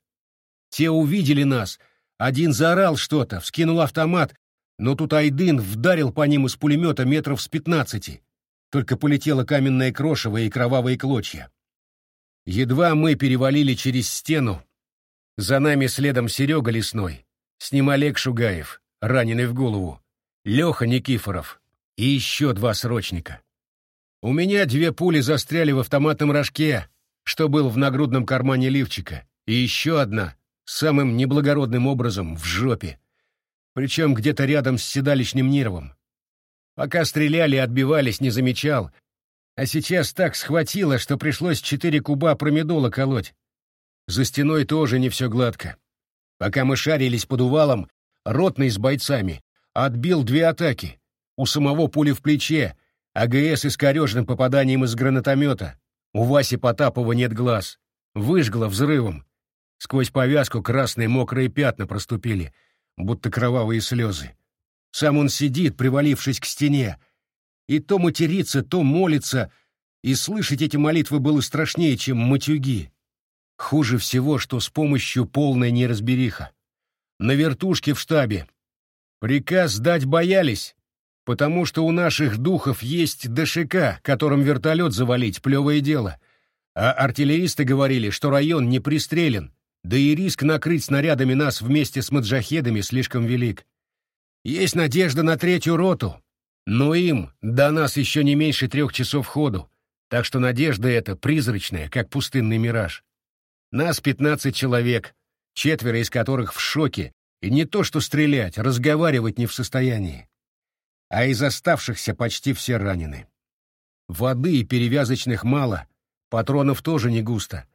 Те увидели нас, один заорал что-то, вскинул автомат, но тут Айдын вдарил по ним из пулемета метров с пятнадцати. Только полетело каменное крошево и кровавые клочья. Едва мы перевалили через стену, за нами следом Серега Лесной, с ним Олег Шугаев, раненый в голову, Леха Никифоров и еще два срочника. У меня две пули застряли в автоматном рожке, что был в нагрудном кармане лифчика, и еще одна, самым неблагородным образом, в жопе. Причем где-то рядом с седалищным нервом. Пока стреляли и отбивались, не замечал, а сейчас так схватило, что пришлось четыре куба промедола колоть, за стеной тоже не все гладко. Пока мы шарились под увалом, ротный с бойцами отбил две атаки. У самого пули в плече, АГС искореженным попаданием из гранатомета. У Васи Потапова нет глаз. Выжгло взрывом. Сквозь повязку красные мокрые пятна проступили, будто кровавые слезы. Сам он сидит, привалившись к стене, и то матерится, то молится, и слышать эти молитвы было страшнее, чем матюги. Хуже всего, что с помощью полной неразбериха. На вертушке в штабе. Приказ дать боялись, потому что у наших духов есть ДШК, которым вертолет завалить — плевое дело. А артиллеристы говорили, что район не пристрелен, да и риск накрыть снарядами нас вместе с маджахедами слишком велик. Есть надежда на третью роту, но им до нас еще не меньше трех часов ходу, так что надежда эта призрачная, как пустынный мираж. Нас пятнадцать человек, четверо из которых в шоке, и не то что стрелять, разговаривать не в состоянии. А из оставшихся почти все ранены. Воды и перевязочных мало, патронов тоже не густо.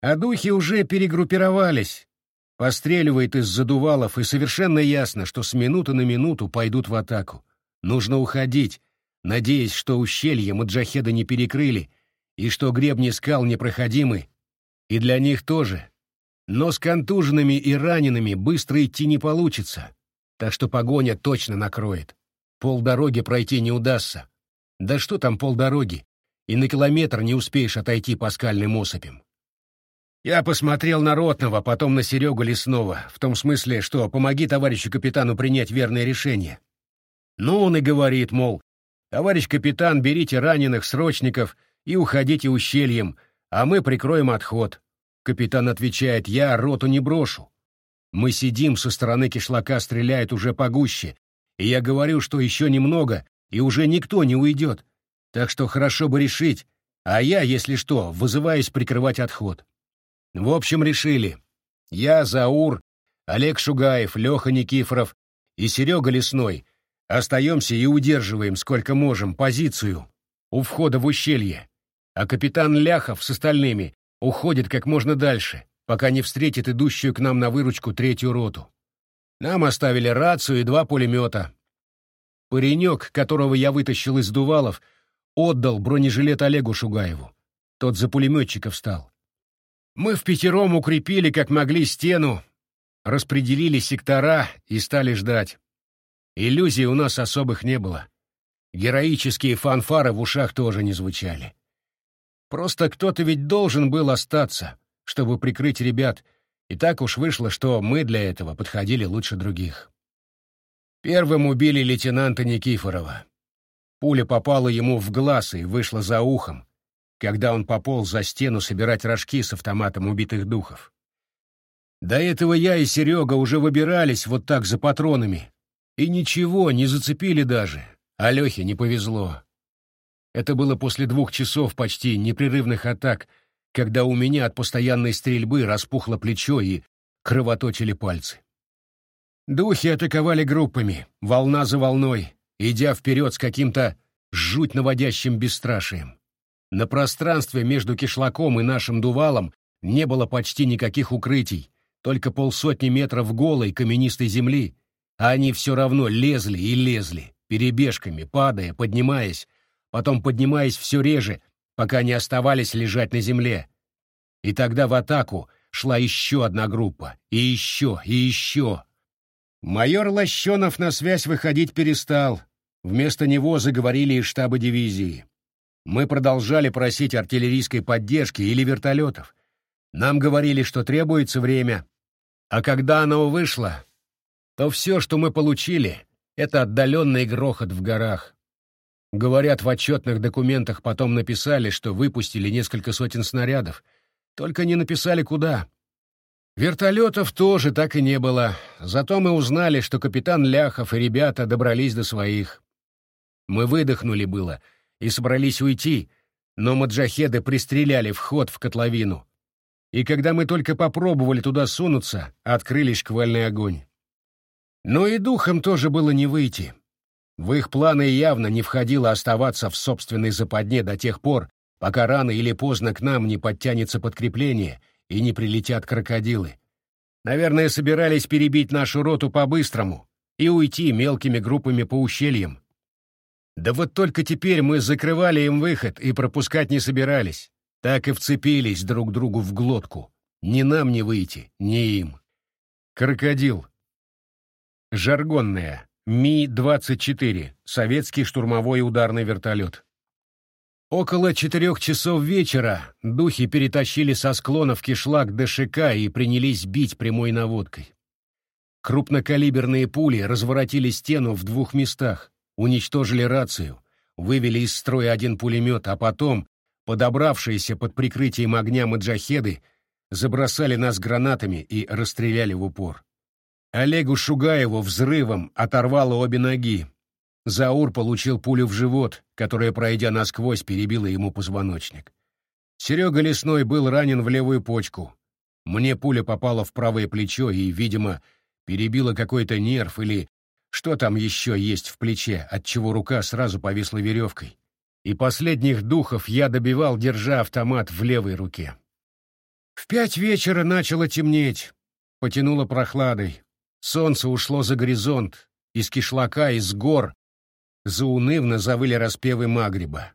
А духи уже перегруппировались. Постреливает из задувалов, и совершенно ясно, что с минуты на минуту пойдут в атаку. Нужно уходить, надеясь, что ущелье маджахеда не перекрыли, и что гребни скал непроходимы, и для них тоже. Но с контуженными и ранеными быстро идти не получится, так что погоня точно накроет. Полдороги пройти не удастся. Да что там полдороги? И на километр не успеешь отойти по скальным осыпям. Я посмотрел на Ротного, потом на Серегу Лесного, в том смысле, что помоги товарищу капитану принять верное решение. Ну, он и говорит, мол, товарищ капитан, берите раненых срочников и уходите ущельем, а мы прикроем отход. Капитан отвечает, я роту не брошу. Мы сидим, со стороны кишлака стреляет уже погуще, и я говорю, что еще немного, и уже никто не уйдет. Так что хорошо бы решить, а я, если что, вызываюсь прикрывать отход. В общем, решили. Я, Заур, Олег Шугаев, Леха Никифоров и Серега Лесной остаемся и удерживаем, сколько можем, позицию у входа в ущелье, а капитан Ляхов с остальными уходит как можно дальше, пока не встретит идущую к нам на выручку третью роту. Нам оставили рацию и два пулемета. Паренек, которого я вытащил из дувалов, отдал бронежилет Олегу Шугаеву. Тот за пулеметчика встал. Мы в пятером укрепили, как могли, стену, распределили сектора и стали ждать. Иллюзий у нас особых не было. Героические фанфары в ушах тоже не звучали. Просто кто-то ведь должен был остаться, чтобы прикрыть ребят, и так уж вышло, что мы для этого подходили лучше других. Первым убили лейтенанта Никифорова. Пуля попала ему в глаз и вышла за ухом, когда он пополз за стену собирать рожки с автоматом убитых духов. До этого я и Серега уже выбирались вот так за патронами, и ничего, не зацепили даже, а Лехе не повезло. Это было после двух часов почти непрерывных атак, когда у меня от постоянной стрельбы распухло плечо и кровоточили пальцы. Духи атаковали группами, волна за волной, идя вперед с каким-то жуть наводящим бесстрашием. На пространстве между кишлаком и нашим дувалом не было почти никаких укрытий, только полсотни метров голой каменистой земли, а они все равно лезли и лезли, перебежками, падая, поднимаясь, потом поднимаясь все реже, пока не оставались лежать на земле. И тогда в атаку шла еще одна группа, и еще, и еще. Майор Лощенов на связь выходить перестал. Вместо него заговорили из штаба дивизии. Мы продолжали просить артиллерийской поддержки или вертолетов. Нам говорили, что требуется время. А когда оно вышло, то все, что мы получили, это отдаленный грохот в горах. Говорят, в отчетных документах потом написали, что выпустили несколько сотен снарядов, только не написали куда. Вертолетов тоже так и не было, зато мы узнали, что капитан Ляхов и ребята добрались до своих. Мы выдохнули было и собрались уйти, но маджахеды пристреляли вход в котловину. И когда мы только попробовали туда сунуться, открыли шквальный огонь. Но и духом тоже было не выйти. В их планы явно не входило оставаться в собственной западне до тех пор, пока рано или поздно к нам не подтянется подкрепление — и не прилетят крокодилы. Наверное, собирались перебить нашу роту по-быстрому и уйти мелкими группами по ущельям. Да вот только теперь мы закрывали им выход и пропускать не собирались. Так и вцепились друг другу в глотку. Ни нам не выйти, ни им. Крокодил. Жаргонная. Ми-24. Советский штурмовой ударный вертолет. Около четырех часов вечера духи перетащили со склонов кишлак ДШК и принялись бить прямой наводкой. Крупнокалиберные пули разворотили стену в двух местах, уничтожили рацию, вывели из строя один пулемет, а потом, подобравшиеся под прикрытием огня маджахеды, забросали нас гранатами и расстреляли в упор. Олегу Шугаеву взрывом оторвало обе ноги, Заур получил пулю в живот, которая, пройдя насквозь, перебила ему позвоночник. Серега Лесной был ранен в левую почку. Мне пуля попала в правое плечо и, видимо, перебила какой-то нерв или что там еще есть в плече, отчего рука сразу повисла веревкой. И последних духов я добивал, держа автомат в левой руке. В пять вечера начало темнеть, потянуло прохладой. Солнце ушло за горизонт, из кишлака, из гор заунывно завыли распевы Магриба.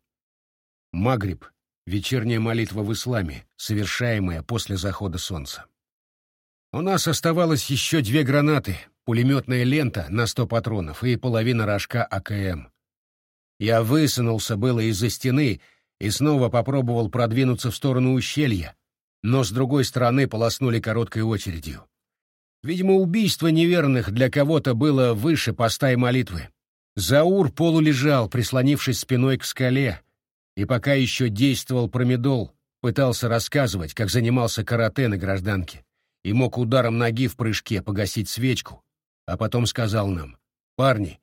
Магриб — вечерняя молитва в исламе, совершаемая после захода солнца. У нас оставалось еще две гранаты, пулеметная лента на сто патронов и половина рожка АКМ. Я высунулся было из-за стены и снова попробовал продвинуться в сторону ущелья, но с другой стороны полоснули короткой очередью. Видимо, убийство неверных для кого-то было выше поста и молитвы. Заур полулежал, прислонившись спиной к скале, и пока еще действовал промедол, пытался рассказывать, как занимался карате на гражданке, и мог ударом ноги в прыжке погасить свечку, а потом сказал нам, «Парни,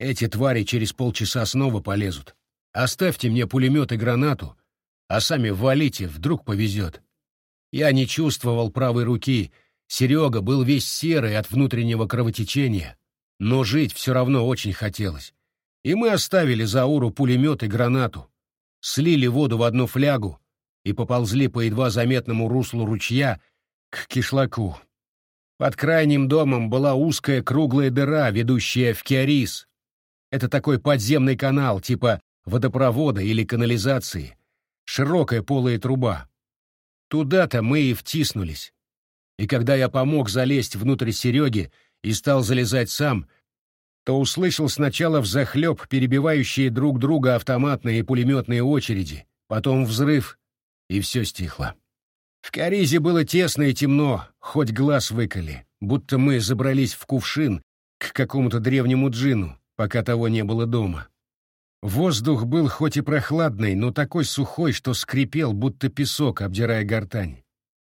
эти твари через полчаса снова полезут. Оставьте мне пулемет и гранату, а сами валите, вдруг повезет». Я не чувствовал правой руки, Серега был весь серый от внутреннего кровотечения, но жить все равно очень хотелось. И мы оставили Зауру пулемет и гранату, слили воду в одну флягу и поползли по едва заметному руслу ручья к кишлаку. Под крайним домом была узкая круглая дыра, ведущая в Киарис. Это такой подземный канал, типа водопровода или канализации, широкая полая труба. Туда-то мы и втиснулись. И когда я помог залезть внутрь Сереги, и стал залезать сам, то услышал сначала взахлеб перебивающие друг друга автоматные и пулеметные очереди, потом взрыв, и все стихло. В Каризе было тесно и темно, хоть глаз выколи, будто мы забрались в кувшин к какому-то древнему джину, пока того не было дома. Воздух был хоть и прохладный, но такой сухой, что скрипел, будто песок, обдирая гортань.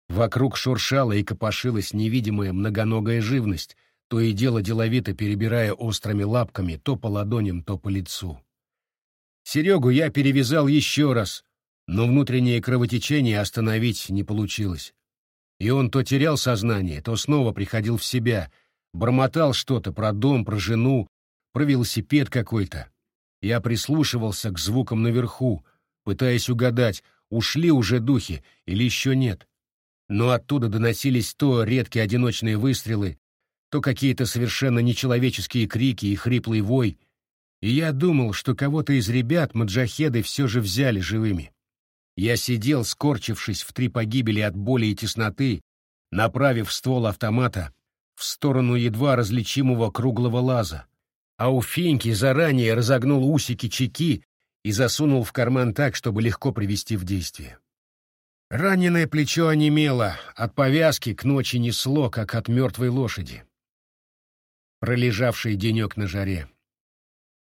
Вокруг шуршала и копошилась невидимая многоногая живность, то и дело деловито перебирая острыми лапками то по ладоням, то по лицу. Серегу я перевязал еще раз, но внутреннее кровотечение остановить не получилось. И он то терял сознание, то снова приходил в себя, бормотал что-то про дом, про жену, про велосипед какой-то. Я прислушивался к звукам наверху, пытаясь угадать, ушли уже духи или еще нет. Но оттуда доносились то редкие одиночные выстрелы, то какие-то совершенно нечеловеческие крики и хриплый вой, и я думал, что кого-то из ребят маджахеды все же взяли живыми. Я сидел, скорчившись в три погибели от боли и тесноты, направив ствол автомата в сторону едва различимого круглого лаза, а у Феньки заранее разогнул усики чеки и засунул в карман так, чтобы легко привести в действие. Раненое плечо онемело, от повязки к ночи несло, как от мертвой лошади. Пролежавший денек на жаре.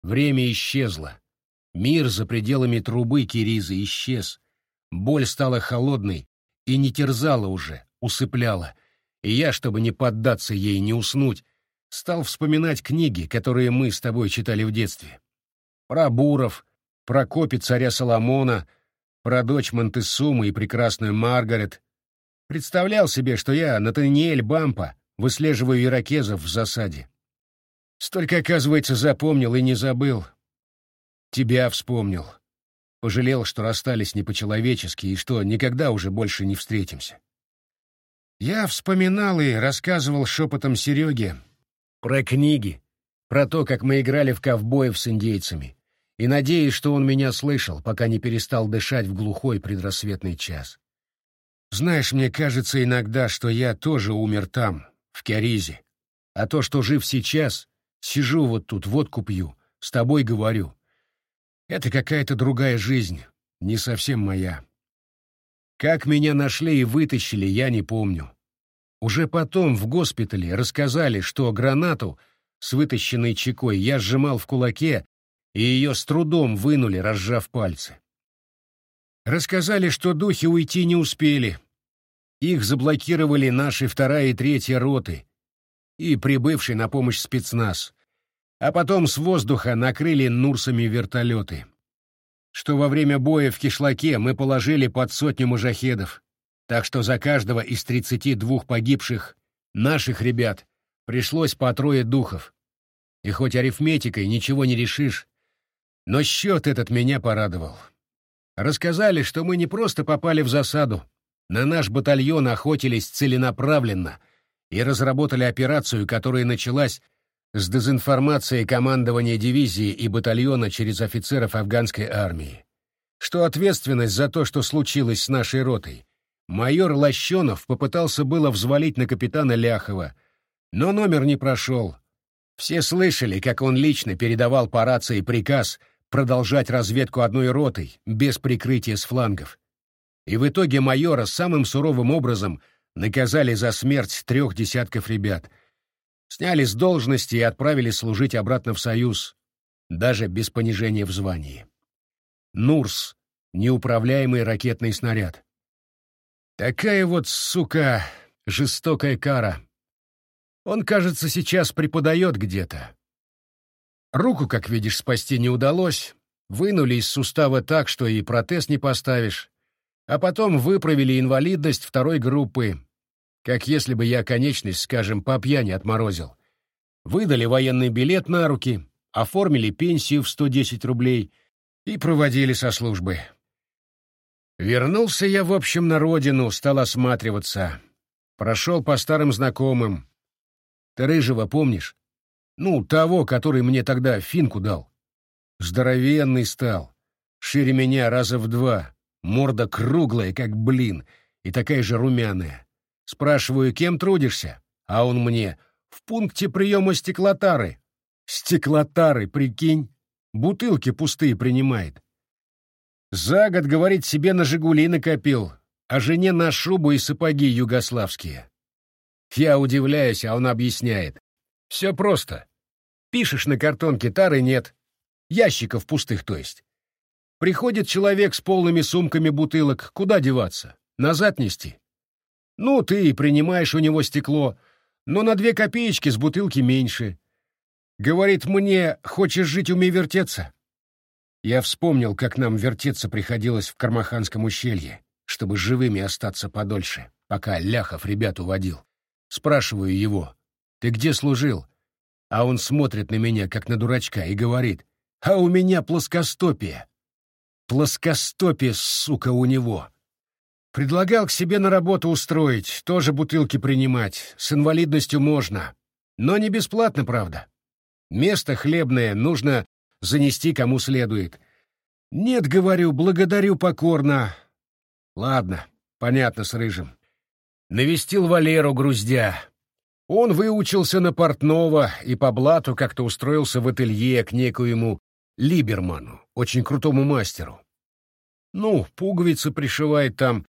Время исчезло. Мир за пределами трубы Киризы исчез. Боль стала холодной и не терзала уже, усыпляла. И я, чтобы не поддаться ей, не уснуть, стал вспоминать книги, которые мы с тобой читали в детстве. Про Буров, про копи царя Соломона — про дочь Монтесумы и прекрасную Маргарет. Представлял себе, что я, Натаниэль Бампа, выслеживаю иракезов в засаде. Столько, оказывается, запомнил и не забыл. Тебя вспомнил. Пожалел, что расстались не по-человечески и что никогда уже больше не встретимся. Я вспоминал и рассказывал шепотом Сереге про книги, про то, как мы играли в ковбоев с индейцами, и надеюсь, что он меня слышал, пока не перестал дышать в глухой предрассветный час. Знаешь, мне кажется иногда, что я тоже умер там, в Киаризе, а то, что жив сейчас, сижу вот тут, водку пью, с тобой говорю. Это какая-то другая жизнь, не совсем моя. Как меня нашли и вытащили, я не помню. Уже потом в госпитале рассказали, что гранату с вытащенной чекой я сжимал в кулаке и ее с трудом вынули, разжав пальцы. Рассказали, что духи уйти не успели. Их заблокировали наши вторая и третья роты и прибывший на помощь спецназ, а потом с воздуха накрыли нурсами вертолеты. Что во время боя в Кишлаке мы положили под сотню мужахедов, так что за каждого из тридцати двух погибших наших ребят пришлось по трое духов. И хоть арифметикой ничего не решишь, но счет этот меня порадовал. Рассказали, что мы не просто попали в засаду. На наш батальон охотились целенаправленно и разработали операцию, которая началась с дезинформации командования дивизии и батальона через офицеров афганской армии. Что ответственность за то, что случилось с нашей ротой, майор Лощенов попытался было взвалить на капитана Ляхова, но номер не прошел. Все слышали, как он лично передавал по рации приказ продолжать разведку одной ротой, без прикрытия с флангов. И в итоге майора самым суровым образом наказали за смерть трех десятков ребят. Сняли с должности и отправили служить обратно в Союз, даже без понижения в звании. Нурс — неуправляемый ракетный снаряд. Такая вот, сука, жестокая кара. Он, кажется, сейчас преподает где-то. Руку, как видишь, спасти не удалось. Вынули из сустава так, что и протез не поставишь. А потом выправили инвалидность второй группы. Как если бы я конечность, скажем, по пьяни отморозил. Выдали военный билет на руки, оформили пенсию в 110 рублей и проводили со службы. Вернулся я, в общем, на родину, стал осматриваться. Прошел по старым знакомым. Ты Рыжего помнишь? Ну, того, который мне тогда финку дал. Здоровенный стал. Шире меня раза в два. Морда круглая, как блин, и такая же румяная. Спрашиваю, кем трудишься? А он мне, в пункте приема стеклотары. Стеклотары, прикинь, бутылки пустые принимает. За год, говорит, себе на «Жигули» накопил, а жене на шубу и сапоги югославские. Я удивляюсь, а он объясняет. Все просто. Пишешь на картонке, тары нет. Ящиков пустых, то есть. Приходит человек с полными сумками бутылок. Куда деваться? Назад нести? Ну, ты и принимаешь у него стекло, но на две копеечки с бутылки меньше. Говорит мне, хочешь жить, умей вертеться. Я вспомнил, как нам вертеться приходилось в Кармаханском ущелье, чтобы живыми остаться подольше, пока Ляхов ребят уводил. Спрашиваю его, ты где служил? А он смотрит на меня, как на дурачка, и говорит, а у меня плоскостопие. Плоскостопие, сука, у него. Предлагал к себе на работу устроить, тоже бутылки принимать, с инвалидностью можно. Но не бесплатно, правда. Место хлебное нужно занести кому следует. Нет, говорю, благодарю покорно. Ладно, понятно с Рыжим. Навестил Валеру груздя. Он выучился на портного и по блату как-то устроился в ателье к некоему Либерману, очень крутому мастеру. Ну, пуговицы пришивает там,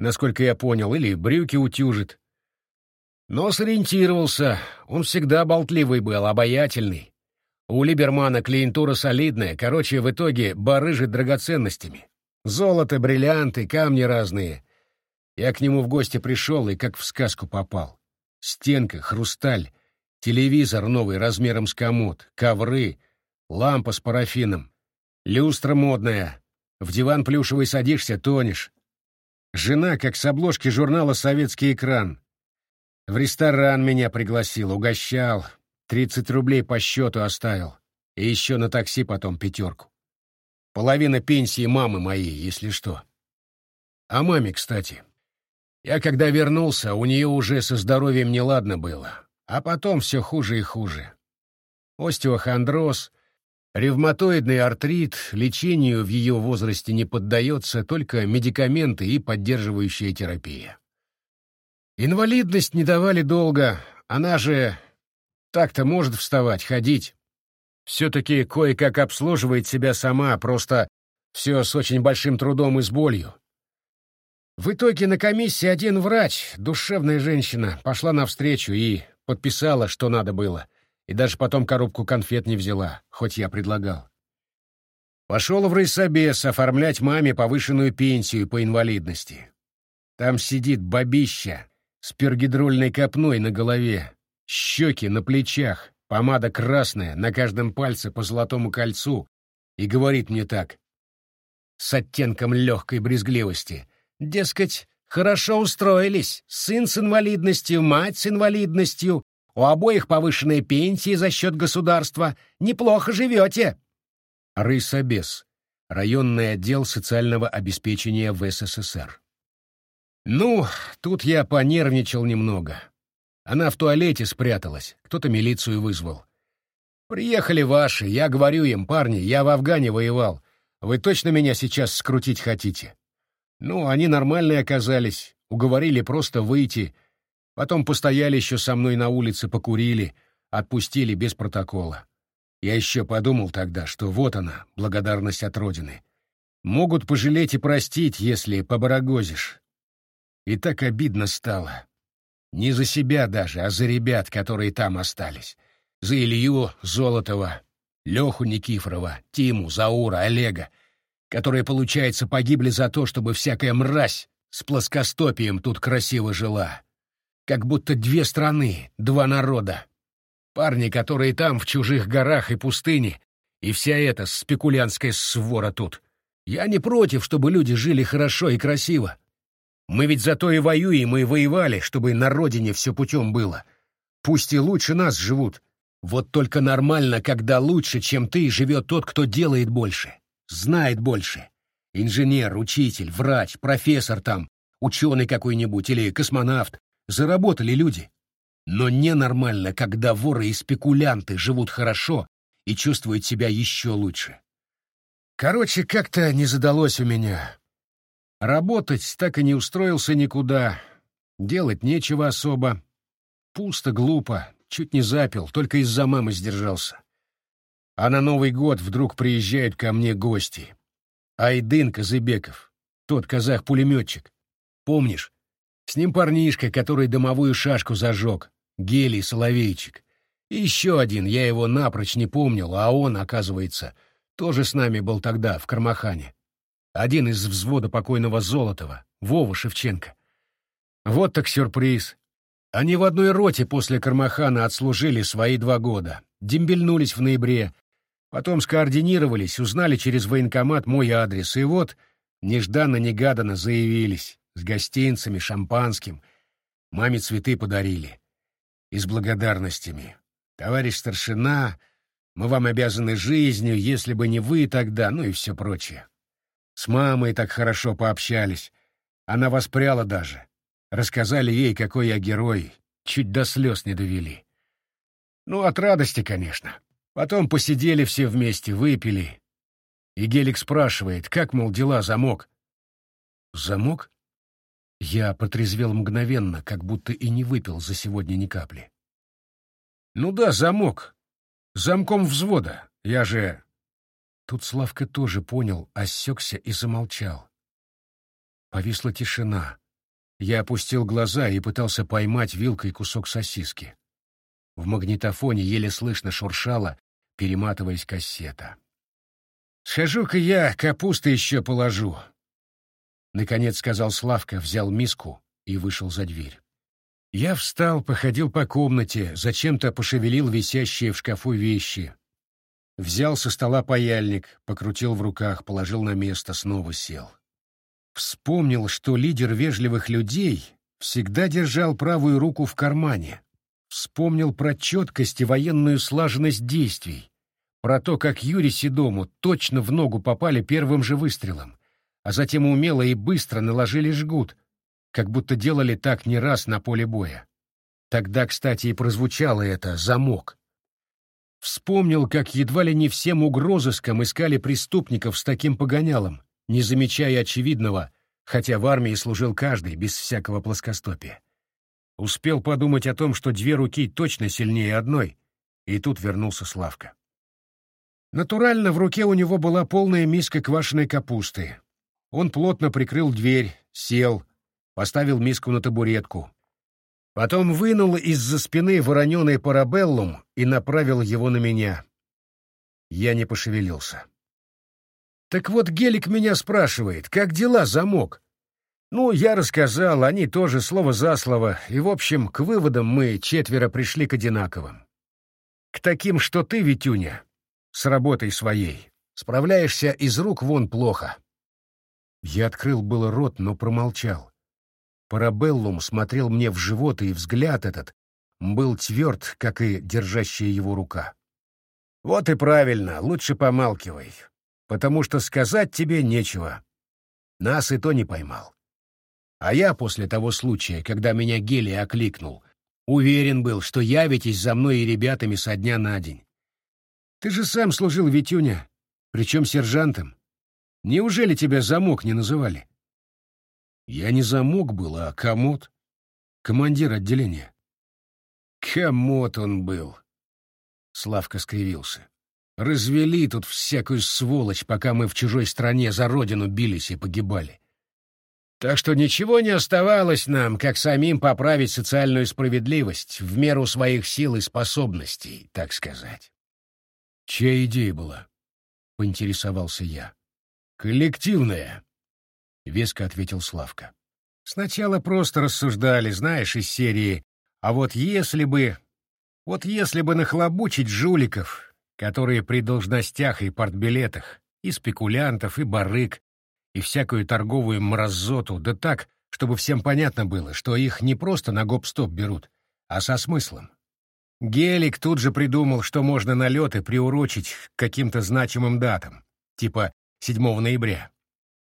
насколько я понял, или брюки утюжит. Но сориентировался, он всегда болтливый был, обаятельный. У Либермана клиентура солидная, короче, в итоге барыжит драгоценностями. Золото, бриллианты, камни разные. Я к нему в гости пришел и как в сказку попал. Стенка, хрусталь, телевизор новый размером с комод, ковры, лампа с парафином, люстра модная. В диван плюшевый садишься, тонешь. Жена, как с обложки журнала «Советский экран». В ресторан меня пригласил, угощал. Тридцать рублей по счету оставил. И еще на такси потом пятерку. Половина пенсии мамы моей, если что. А маме, кстати. Я когда вернулся, у нее уже со здоровьем неладно было. А потом все хуже и хуже. Остеохондроз, Ревматоидный артрит лечению в ее возрасте не поддается, только медикаменты и поддерживающая терапия. Инвалидность не давали долго, она же так-то может вставать, ходить. Все-таки кое-как обслуживает себя сама, просто все с очень большим трудом и с болью. В итоге на комиссии один врач, душевная женщина, пошла навстречу и подписала, что надо было — и даже потом коробку конфет не взяла, хоть я предлагал. Пошел в райсобес оформлять маме повышенную пенсию по инвалидности. Там сидит бабища с пергидрольной копной на голове, щеки на плечах, помада красная, на каждом пальце по золотому кольцу, и говорит мне так, с оттенком легкой брезгливости, дескать, хорошо устроились, сын с инвалидностью, мать с инвалидностью, у обоих повышенные пенсии за счет государства. Неплохо живете. Рысобес. Районный отдел социального обеспечения в СССР. Ну, тут я понервничал немного. Она в туалете спряталась, кто-то милицию вызвал. Приехали ваши, я говорю им, парни, я в Афгане воевал. Вы точно меня сейчас скрутить хотите? Ну, они нормальные оказались, уговорили просто выйти, Потом постояли еще со мной на улице, покурили, отпустили без протокола. Я еще подумал тогда, что вот она, благодарность от Родины. Могут пожалеть и простить, если побарагозишь. И так обидно стало. Не за себя даже, а за ребят, которые там остались. За Илью Золотова, Леху Никифорова, Тиму, Заура, Олега, которые, получается, погибли за то, чтобы всякая мразь с плоскостопием тут красиво жила как будто две страны, два народа. Парни, которые там, в чужих горах и пустыне, и вся эта спекулянская свора тут. Я не против, чтобы люди жили хорошо и красиво. Мы ведь зато и воюем, и воевали, чтобы на родине все путем было. Пусть и лучше нас живут. Вот только нормально, когда лучше, чем ты, живет тот, кто делает больше, знает больше. Инженер, учитель, врач, профессор там, ученый какой-нибудь или космонавт, Заработали люди. Но ненормально, когда воры и спекулянты живут хорошо и чувствуют себя еще лучше. Короче, как-то не задалось у меня. Работать так и не устроился никуда. Делать нечего особо. Пусто, глупо. Чуть не запил, только из-за мамы сдержался. А на Новый год вдруг приезжают ко мне гости. Айдын Казыбеков, тот казах-пулеметчик. Помнишь, с ним парнишка, который домовую шашку зажег, Гелий Соловейчик. И еще один, я его напрочь не помнил, а он, оказывается, тоже с нами был тогда, в Кармахане. Один из взвода покойного Золотова, Вова Шевченко. Вот так сюрприз. Они в одной роте после Кармахана отслужили свои два года, дембельнулись в ноябре, потом скоординировались, узнали через военкомат мой адрес, и вот нежданно-негаданно заявились с гостинцами, шампанским. Маме цветы подарили. И с благодарностями. Товарищ старшина, мы вам обязаны жизнью, если бы не вы тогда, ну и все прочее. С мамой так хорошо пообщались. Она воспряла даже. Рассказали ей, какой я герой, чуть до слез не довели. Ну, от радости, конечно. Потом посидели все вместе, выпили. И Гелик спрашивает, как, мол, дела, замок? Замок? Я протрезвел мгновенно, как будто и не выпил за сегодня ни капли. Ну да, замок. Замком взвода. Я же... Тут Славка тоже понял, осекся и замолчал. Повисла тишина. Я опустил глаза и пытался поймать вилкой кусок сосиски. В магнитофоне еле слышно шуршала, перематываясь кассета. «Схожу-ка я капусты еще положу», — наконец сказал Славка, взял миску и вышел за дверь. Я встал, походил по комнате, зачем-то пошевелил висящие в шкафу вещи. Взял со стола паяльник, покрутил в руках, положил на место, снова сел. Вспомнил, что лидер вежливых людей всегда держал правую руку в кармане. Вспомнил про четкость и военную слаженность действий, про то, как Юрий Седому точно в ногу попали первым же выстрелом, а затем умело и быстро наложили жгут, как будто делали так не раз на поле боя. Тогда, кстати, и прозвучало это «замок». Вспомнил, как едва ли не всем угрозыском искали преступников с таким погонялом, не замечая очевидного, хотя в армии служил каждый, без всякого плоскостопия. Успел подумать о том, что две руки точно сильнее одной, и тут вернулся Славка. Натурально в руке у него была полная миска квашеной капусты. Он плотно прикрыл дверь, сел, поставил миску на табуретку. Потом вынул из-за спины вороненый парабеллум и направил его на меня. Я не пошевелился. Так вот, Гелик меня спрашивает, как дела, замок? Ну, я рассказал, они тоже слово за слово, и, в общем, к выводам мы четверо пришли к одинаковым. К таким, что ты, Витюня, с работой своей, справляешься из рук вон плохо. Я открыл было рот, но промолчал. Парабеллум смотрел мне в живот, и взгляд этот был тверд, как и держащая его рука. Вот и правильно, лучше помалкивай потому что сказать тебе нечего. Нас и то не поймал. А я после того случая, когда меня Гелий окликнул, уверен был, что явитесь за мной и ребятами со дня на день. Ты же сам служил Витюня, причем сержантом. Неужели тебя замок не называли? Я не замок был, а комод. Командир отделения. Комод он был. Славка скривился. Развели тут всякую сволочь, пока мы в чужой стране за родину бились и погибали. Так что ничего не оставалось нам, как самим поправить социальную справедливость в меру своих сил и способностей, так сказать. Чья идея была? — поинтересовался я. «Коллективная», — веско ответил Славка. «Сначала просто рассуждали, знаешь, из серии «А вот если бы...» Вот если бы нахлобучить жуликов, которые при должностях и портбилетах, и спекулянтов, и барыг, и всякую торговую мразоту, да так, чтобы всем понятно было, что их не просто на гоп-стоп берут, а со смыслом. Гелик тут же придумал, что можно налеты приурочить к каким-то значимым датам, типа 7 ноября.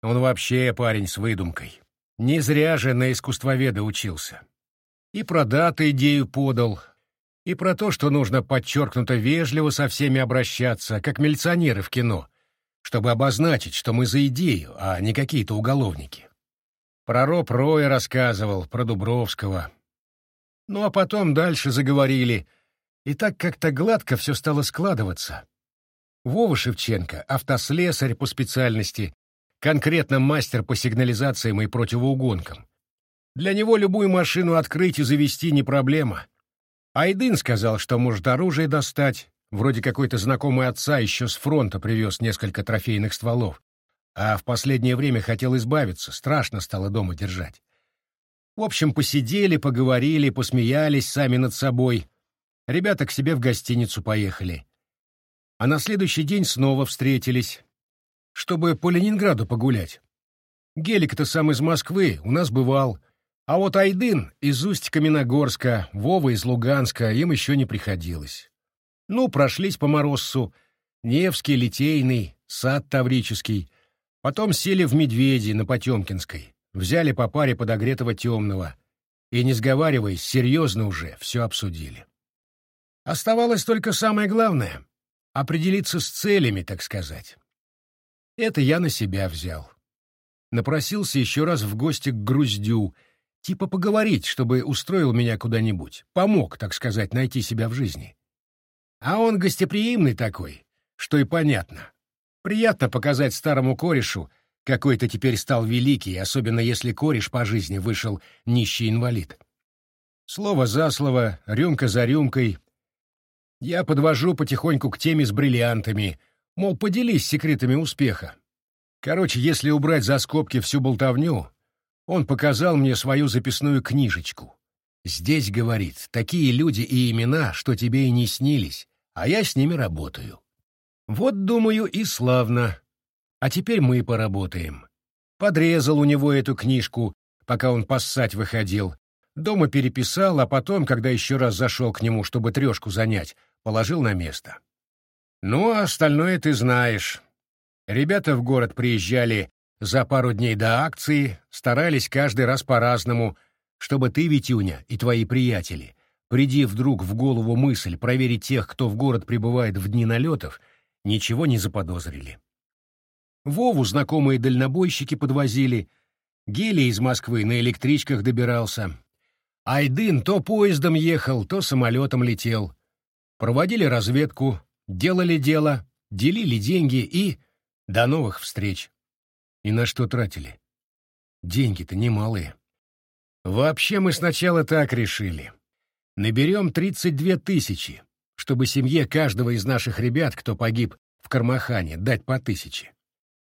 Он вообще парень с выдумкой. Не зря же на искусствоведа учился. И про даты идею подал, и про то, что нужно подчеркнуто вежливо со всеми обращаться, как милиционеры в кино, чтобы обозначить, что мы за идею, а не какие-то уголовники. Про Роб Роя рассказывал, про Дубровского. Ну а потом дальше заговорили, и так как-то гладко все стало складываться. Вова Шевченко, автослесарь по специальности, конкретно мастер по сигнализациям и противоугонкам. Для него любую машину открыть и завести не проблема — Айдын сказал, что может оружие достать, вроде какой-то знакомый отца еще с фронта привез несколько трофейных стволов, а в последнее время хотел избавиться, страшно стало дома держать. В общем, посидели, поговорили, посмеялись сами над собой. Ребята к себе в гостиницу поехали. А на следующий день снова встретились, чтобы по Ленинграду погулять. Гелик-то сам из Москвы, у нас бывал — а вот Айдын из Усть-Каменогорска, Вова из Луганска им еще не приходилось. Ну, прошлись по Мороссу, Невский, Литейный, Сад Таврический, потом сели в Медведи на Потемкинской, взяли по паре подогретого темного и, не сговариваясь, серьезно уже все обсудили. Оставалось только самое главное — определиться с целями, так сказать. Это я на себя взял. Напросился еще раз в гости к Груздю, типа поговорить, чтобы устроил меня куда-нибудь, помог, так сказать, найти себя в жизни. А он гостеприимный такой, что и понятно. Приятно показать старому корешу, какой ты теперь стал великий, особенно если кореш по жизни вышел нищий инвалид. Слово за слово, рюмка за рюмкой. Я подвожу потихоньку к теме с бриллиантами, мол, поделись секретами успеха. Короче, если убрать за скобки всю болтовню, он показал мне свою записную книжечку. Здесь, говорит, такие люди и имена, что тебе и не снились, а я с ними работаю. Вот, думаю, и славно. А теперь мы поработаем. Подрезал у него эту книжку, пока он поссать выходил. Дома переписал, а потом, когда еще раз зашел к нему, чтобы трешку занять, положил на место. Ну, а остальное ты знаешь. Ребята в город приезжали за пару дней до акции, старались каждый раз по-разному, чтобы ты, Витюня, и твои приятели, приди вдруг в голову мысль проверить тех, кто в город прибывает в дни налетов, ничего не заподозрили. Вову знакомые дальнобойщики подвозили, Гелий из Москвы на электричках добирался. Айдын то поездом ехал, то самолетом летел. Проводили разведку, делали дело, делили деньги и... До новых встреч. И на что тратили? Деньги-то немалые. Вообще мы сначала так решили. Наберем 32 тысячи, чтобы семье каждого из наших ребят, кто погиб в Кармахане, дать по тысяче.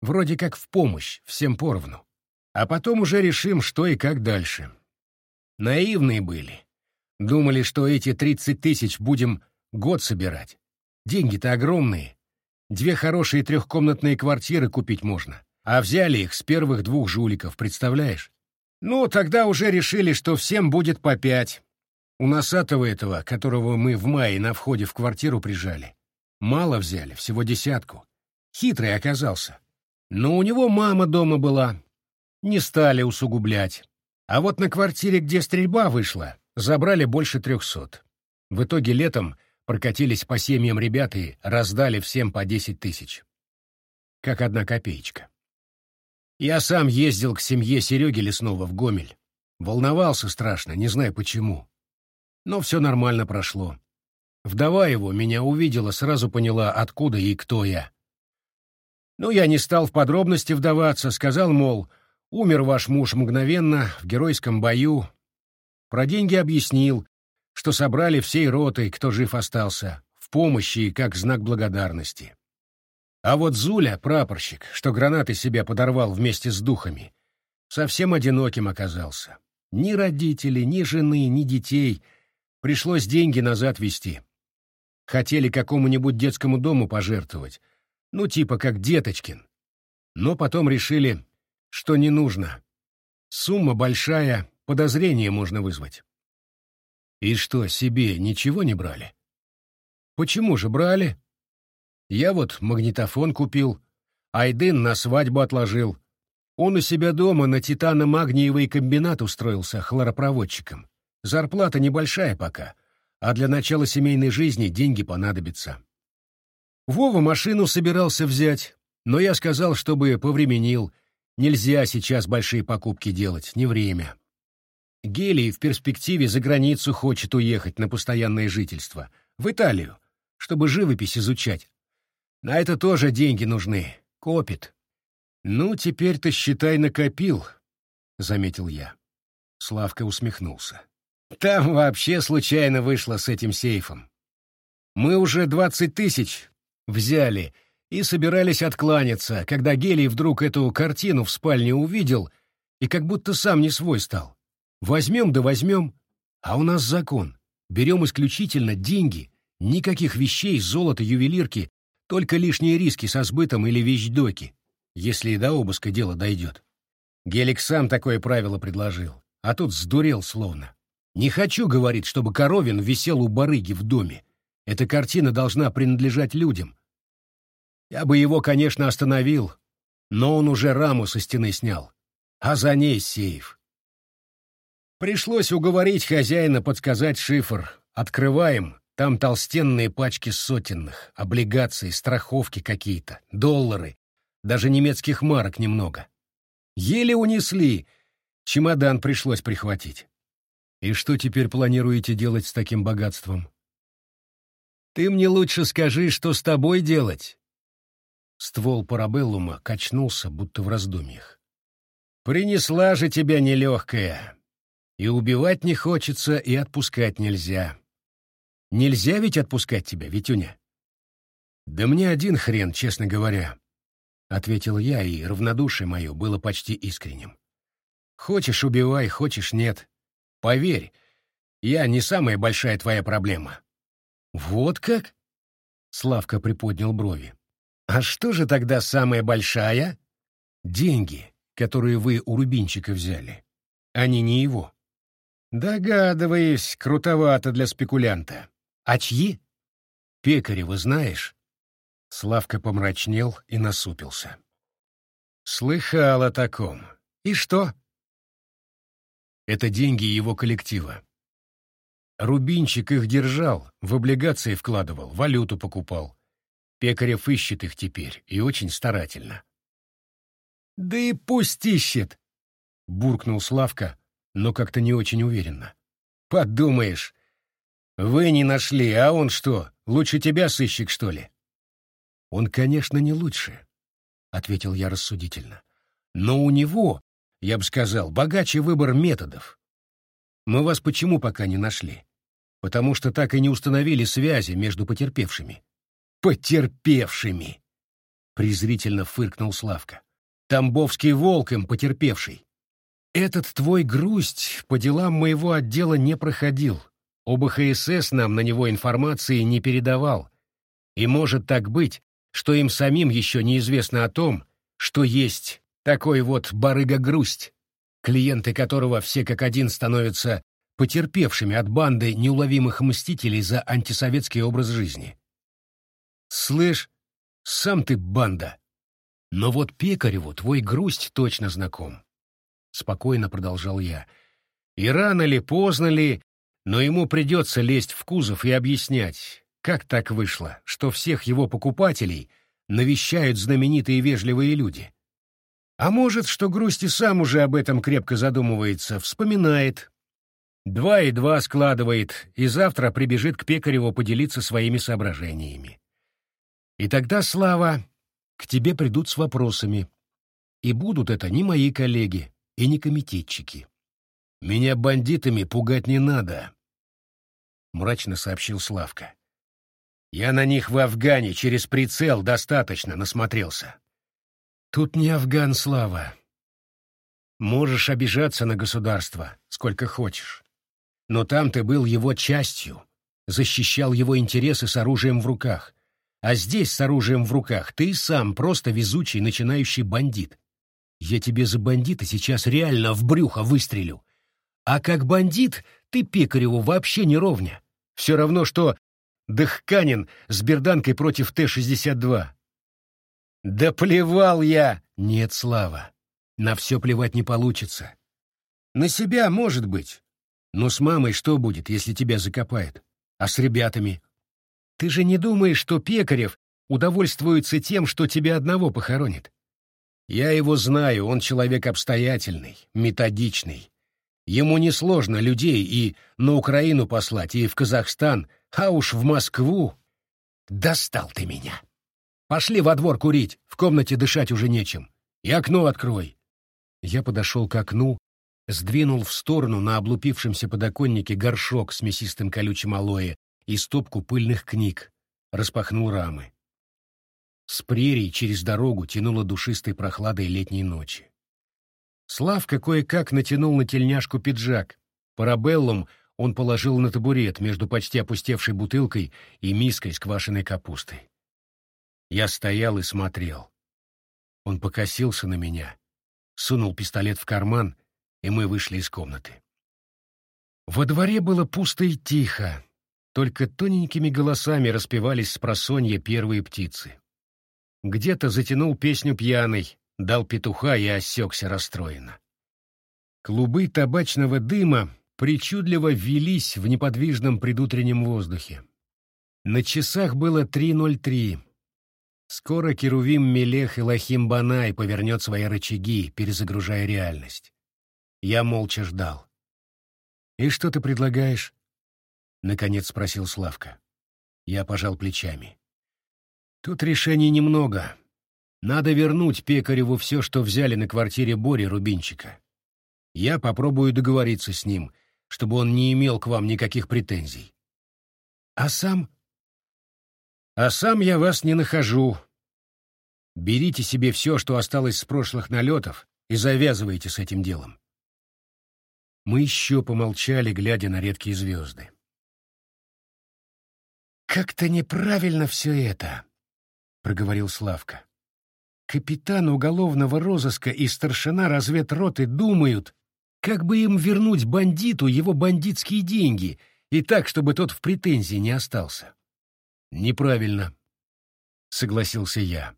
Вроде как в помощь, всем поровну. А потом уже решим, что и как дальше. Наивные были. Думали, что эти 30 тысяч будем год собирать. Деньги-то огромные. Две хорошие трехкомнатные квартиры купить можно. А взяли их с первых двух жуликов, представляешь? Ну, тогда уже решили, что всем будет по пять. У носатого этого, которого мы в мае на входе в квартиру прижали, мало взяли, всего десятку. Хитрый оказался. Но у него мама дома была. Не стали усугублять. А вот на квартире, где стрельба вышла, забрали больше трехсот. В итоге летом прокатились по семьям ребят и раздали всем по десять тысяч. Как одна копеечка. Я сам ездил к семье Сереги Лесного в Гомель. Волновался страшно, не знаю почему. Но все нормально прошло. Вдова его меня увидела, сразу поняла, откуда и кто я. Ну, я не стал в подробности вдаваться, сказал, мол, умер ваш муж мгновенно в геройском бою. Про деньги объяснил, что собрали всей ротой, кто жив остался, в помощи и как знак благодарности. А вот Зуля, прапорщик, что гранаты себя подорвал вместе с духами, совсем одиноким оказался. Ни родителей, ни жены, ни детей. Пришлось деньги назад везти. Хотели какому-нибудь детскому дому пожертвовать, ну типа как Деточкин. Но потом решили, что не нужно. Сумма большая, подозрение можно вызвать. И что, себе ничего не брали? Почему же брали? Я вот магнитофон купил, Айдын на свадьбу отложил. Он у себя дома на титано-магниевый комбинат устроился хлоропроводчиком. Зарплата небольшая пока, а для начала семейной жизни деньги понадобятся. Вова машину собирался взять, но я сказал, чтобы повременил. Нельзя сейчас большие покупки делать, не время. Гелий в перспективе за границу хочет уехать на постоянное жительство, в Италию, чтобы живопись изучать. На это тоже деньги нужны, копит. Ну, теперь ты, считай, накопил, — заметил я. Славка усмехнулся. Там вообще случайно вышло с этим сейфом. Мы уже двадцать тысяч взяли и собирались откланяться, когда Гелий вдруг эту картину в спальне увидел и как будто сам не свой стал. Возьмем да возьмем, а у нас закон. Берем исключительно деньги, никаких вещей, золота, ювелирки, только лишние риски со сбытом или вещдоки, если и до обыска дело дойдет. Гелик сам такое правило предложил, а тут сдурел словно. Не хочу, говорит, чтобы Коровин висел у барыги в доме. Эта картина должна принадлежать людям, я бы его, конечно, остановил, но он уже раму со стены снял. а за ней сейф. Пришлось уговорить хозяина подсказать шифр. Открываем, там толстенные пачки сотенных, облигаций, страховки какие-то, доллары, даже немецких марок немного. Еле унесли, чемодан пришлось прихватить. И что теперь планируете делать с таким богатством? Ты мне лучше скажи, что с тобой делать. Ствол парабеллума качнулся, будто в раздумьях. Принесла же тебя нелегкая. И убивать не хочется, и отпускать нельзя. Нельзя ведь отпускать тебя, Витюня? Да мне один хрен, честно говоря. — ответил я, и равнодушие мое было почти искренним. «Хочешь — убивай, хочешь — нет. Поверь, я не самая большая твоя проблема». «Вот как?» — Славка приподнял брови. «А что же тогда самая большая?» «Деньги, которые вы у Рубинчика взяли. Они не его». «Догадываюсь, крутовато для спекулянта. А чьи?» «Пекарева знаешь?» Славка помрачнел и насупился. «Слыхал о таком. И что?» «Это деньги его коллектива. Рубинчик их держал, в облигации вкладывал, валюту покупал. Пекарев ищет их теперь, и очень старательно». «Да и пусть ищет!» — буркнул Славка, но как-то не очень уверенно. «Подумаешь, вы не нашли, а он что, лучше тебя сыщик, что ли?» Он, конечно, не лучше, — ответил я рассудительно. Но у него, я бы сказал, богаче выбор методов. Мы вас почему пока не нашли? Потому что так и не установили связи между потерпевшими. Потерпевшими! Презрительно фыркнул Славка. Тамбовский волк им потерпевший. Этот твой грусть по делам моего отдела не проходил. ОБХСС нам на него информации не передавал. И может так быть, что им самим еще неизвестно о том, что есть такой вот барыга-грусть, клиенты которого все как один становятся потерпевшими от банды неуловимых мстителей за антисоветский образ жизни. Слышь, сам ты банда. Но вот Пекареву твой грусть точно знаком. Спокойно продолжал я. И рано ли, поздно ли, но ему придется лезть в кузов и объяснять, как так вышло, что всех его покупателей навещают знаменитые вежливые люди? А может, что Грусти сам уже об этом крепко задумывается, вспоминает. Два и два складывает, и завтра прибежит к Пекареву поделиться своими соображениями. И тогда, Слава, к тебе придут с вопросами. И будут это не мои коллеги и не комитетчики. Меня бандитами пугать не надо, — мрачно сообщил Славка. Я на них в Афгане через прицел достаточно насмотрелся. Тут не Афган, Слава. Можешь обижаться на государство, сколько хочешь. Но там ты был его частью, защищал его интересы с оружием в руках. А здесь с оружием в руках ты сам просто везучий начинающий бандит. Я тебе за бандита сейчас реально в брюхо выстрелю. А как бандит ты Пекареву вообще не ровня. Все равно, что Дыхканин с берданкой против Т-62. Да плевал я! Нет, Слава, на все плевать не получится. На себя, может быть. Но с мамой что будет, если тебя закопает? А с ребятами? Ты же не думаешь, что Пекарев удовольствуется тем, что тебя одного похоронит? Я его знаю, он человек обстоятельный, методичный. Ему несложно людей и на Украину послать, и в Казахстан, а уж в Москву... Достал ты меня. Пошли во двор курить, в комнате дышать уже нечем. И окно открой. Я подошел к окну, сдвинул в сторону на облупившемся подоконнике горшок с мясистым колючим алоэ и стопку пыльных книг, распахнул рамы. С прерий через дорогу тянуло душистой прохладой летней ночи. Славка кое-как натянул на тельняшку пиджак. Парабеллум он положил на табурет между почти опустевшей бутылкой и миской с квашеной капустой. Я стоял и смотрел. Он покосился на меня, сунул пистолет в карман, и мы вышли из комнаты. Во дворе было пусто и тихо, только тоненькими голосами распевались с просонья первые птицы. Где-то затянул песню пьяный, дал петуха и осекся расстроенно. Клубы табачного дыма причудливо велись в неподвижном предутреннем воздухе. На часах было 3.03. Скоро Керувим Мелех и Лахим Банай повернет свои рычаги, перезагружая реальность. Я молча ждал. «И что ты предлагаешь?» — наконец спросил Славка. Я пожал плечами. «Тут решений немного. Надо вернуть Пекареву все, что взяли на квартире Бори Рубинчика. Я попробую договориться с ним, чтобы он не имел к вам никаких претензий. А сам а сам я вас не нахожу. Берите себе все, что осталось с прошлых налетов, и завязывайте с этим делом. Мы еще помолчали, глядя на редкие звезды. «Как-то неправильно все это», — проговорил Славка. «Капитан уголовного розыска и старшина разведроты думают, как бы им вернуть бандиту его бандитские деньги, и так, чтобы тот в претензии не остался. Неправильно, согласился я.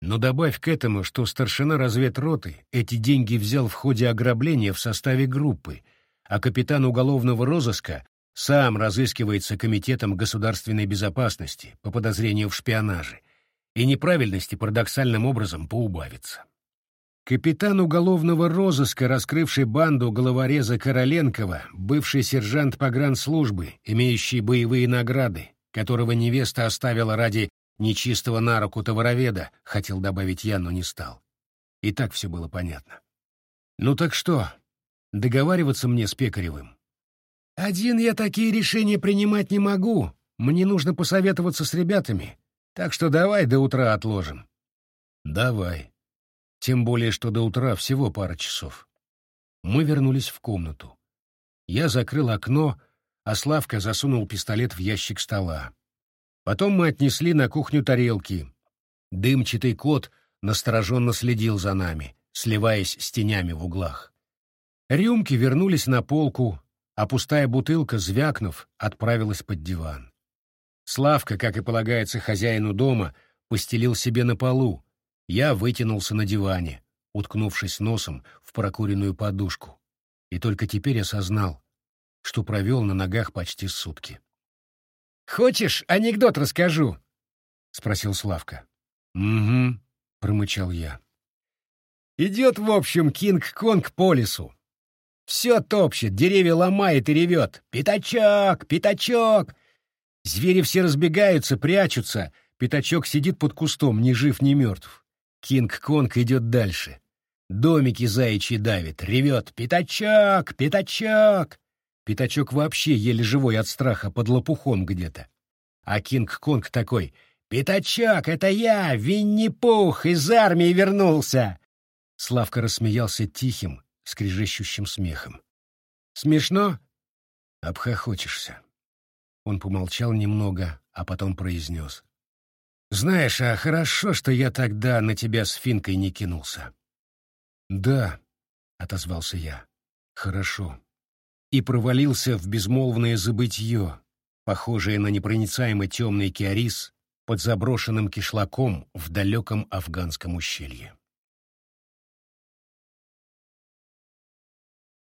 Но добавь к этому, что старшина разведроты эти деньги взял в ходе ограбления в составе группы, а капитан уголовного розыска сам разыскивается Комитетом государственной безопасности по подозрению в шпионаже, и неправильности парадоксальным образом поубавится. Капитан уголовного розыска, раскрывший банду головореза Короленкова, бывший сержант погранслужбы, имеющий боевые награды, которого невеста оставила ради нечистого на руку товароведа, хотел добавить я, но не стал. И так все было понятно. Ну так что, договариваться мне с Пекаревым? Один я такие решения принимать не могу. Мне нужно посоветоваться с ребятами. Так что давай до утра отложим. Давай. Тем более, что до утра всего пара часов. Мы вернулись в комнату. Я закрыл окно, а Славка засунул пистолет в ящик стола. Потом мы отнесли на кухню тарелки. Дымчатый кот настороженно следил за нами, сливаясь с тенями в углах. Рюмки вернулись на полку, а пустая бутылка, звякнув, отправилась под диван. Славка, как и полагается хозяину дома, постелил себе на полу. Я вытянулся на диване, уткнувшись носом в прокуренную подушку. И только теперь осознал, что провел на ногах почти сутки. «Хочешь, анекдот расскажу?» — спросил Славка. «Угу», — промычал я. «Идет, в общем, Кинг-Конг по лесу. Все топчет, деревья ломает и ревет. «Пятачок! Пятачок!» Звери все разбегаются, прячутся. Пятачок сидит под кустом, ни жив, ни мертв. Кинг-Конг идет дальше. Домики заячьи давит, ревет «Пятачок! Пятачок!» Пятачок вообще еле живой от страха под лопухом где-то. А Кинг-Конг такой «Пятачок, это я, Винни-Пух, из армии вернулся!» Славка рассмеялся тихим, скрежещущим смехом. «Смешно?» «Обхохочешься». Он помолчал немного, а потом произнес. «Знаешь, а хорошо, что я тогда на тебя с Финкой не кинулся». «Да», — отозвался я, — «хорошо» и провалился в безмолвное забытье, похожее на непроницаемый темный киарис под заброшенным кишлаком в далеком афганском ущелье.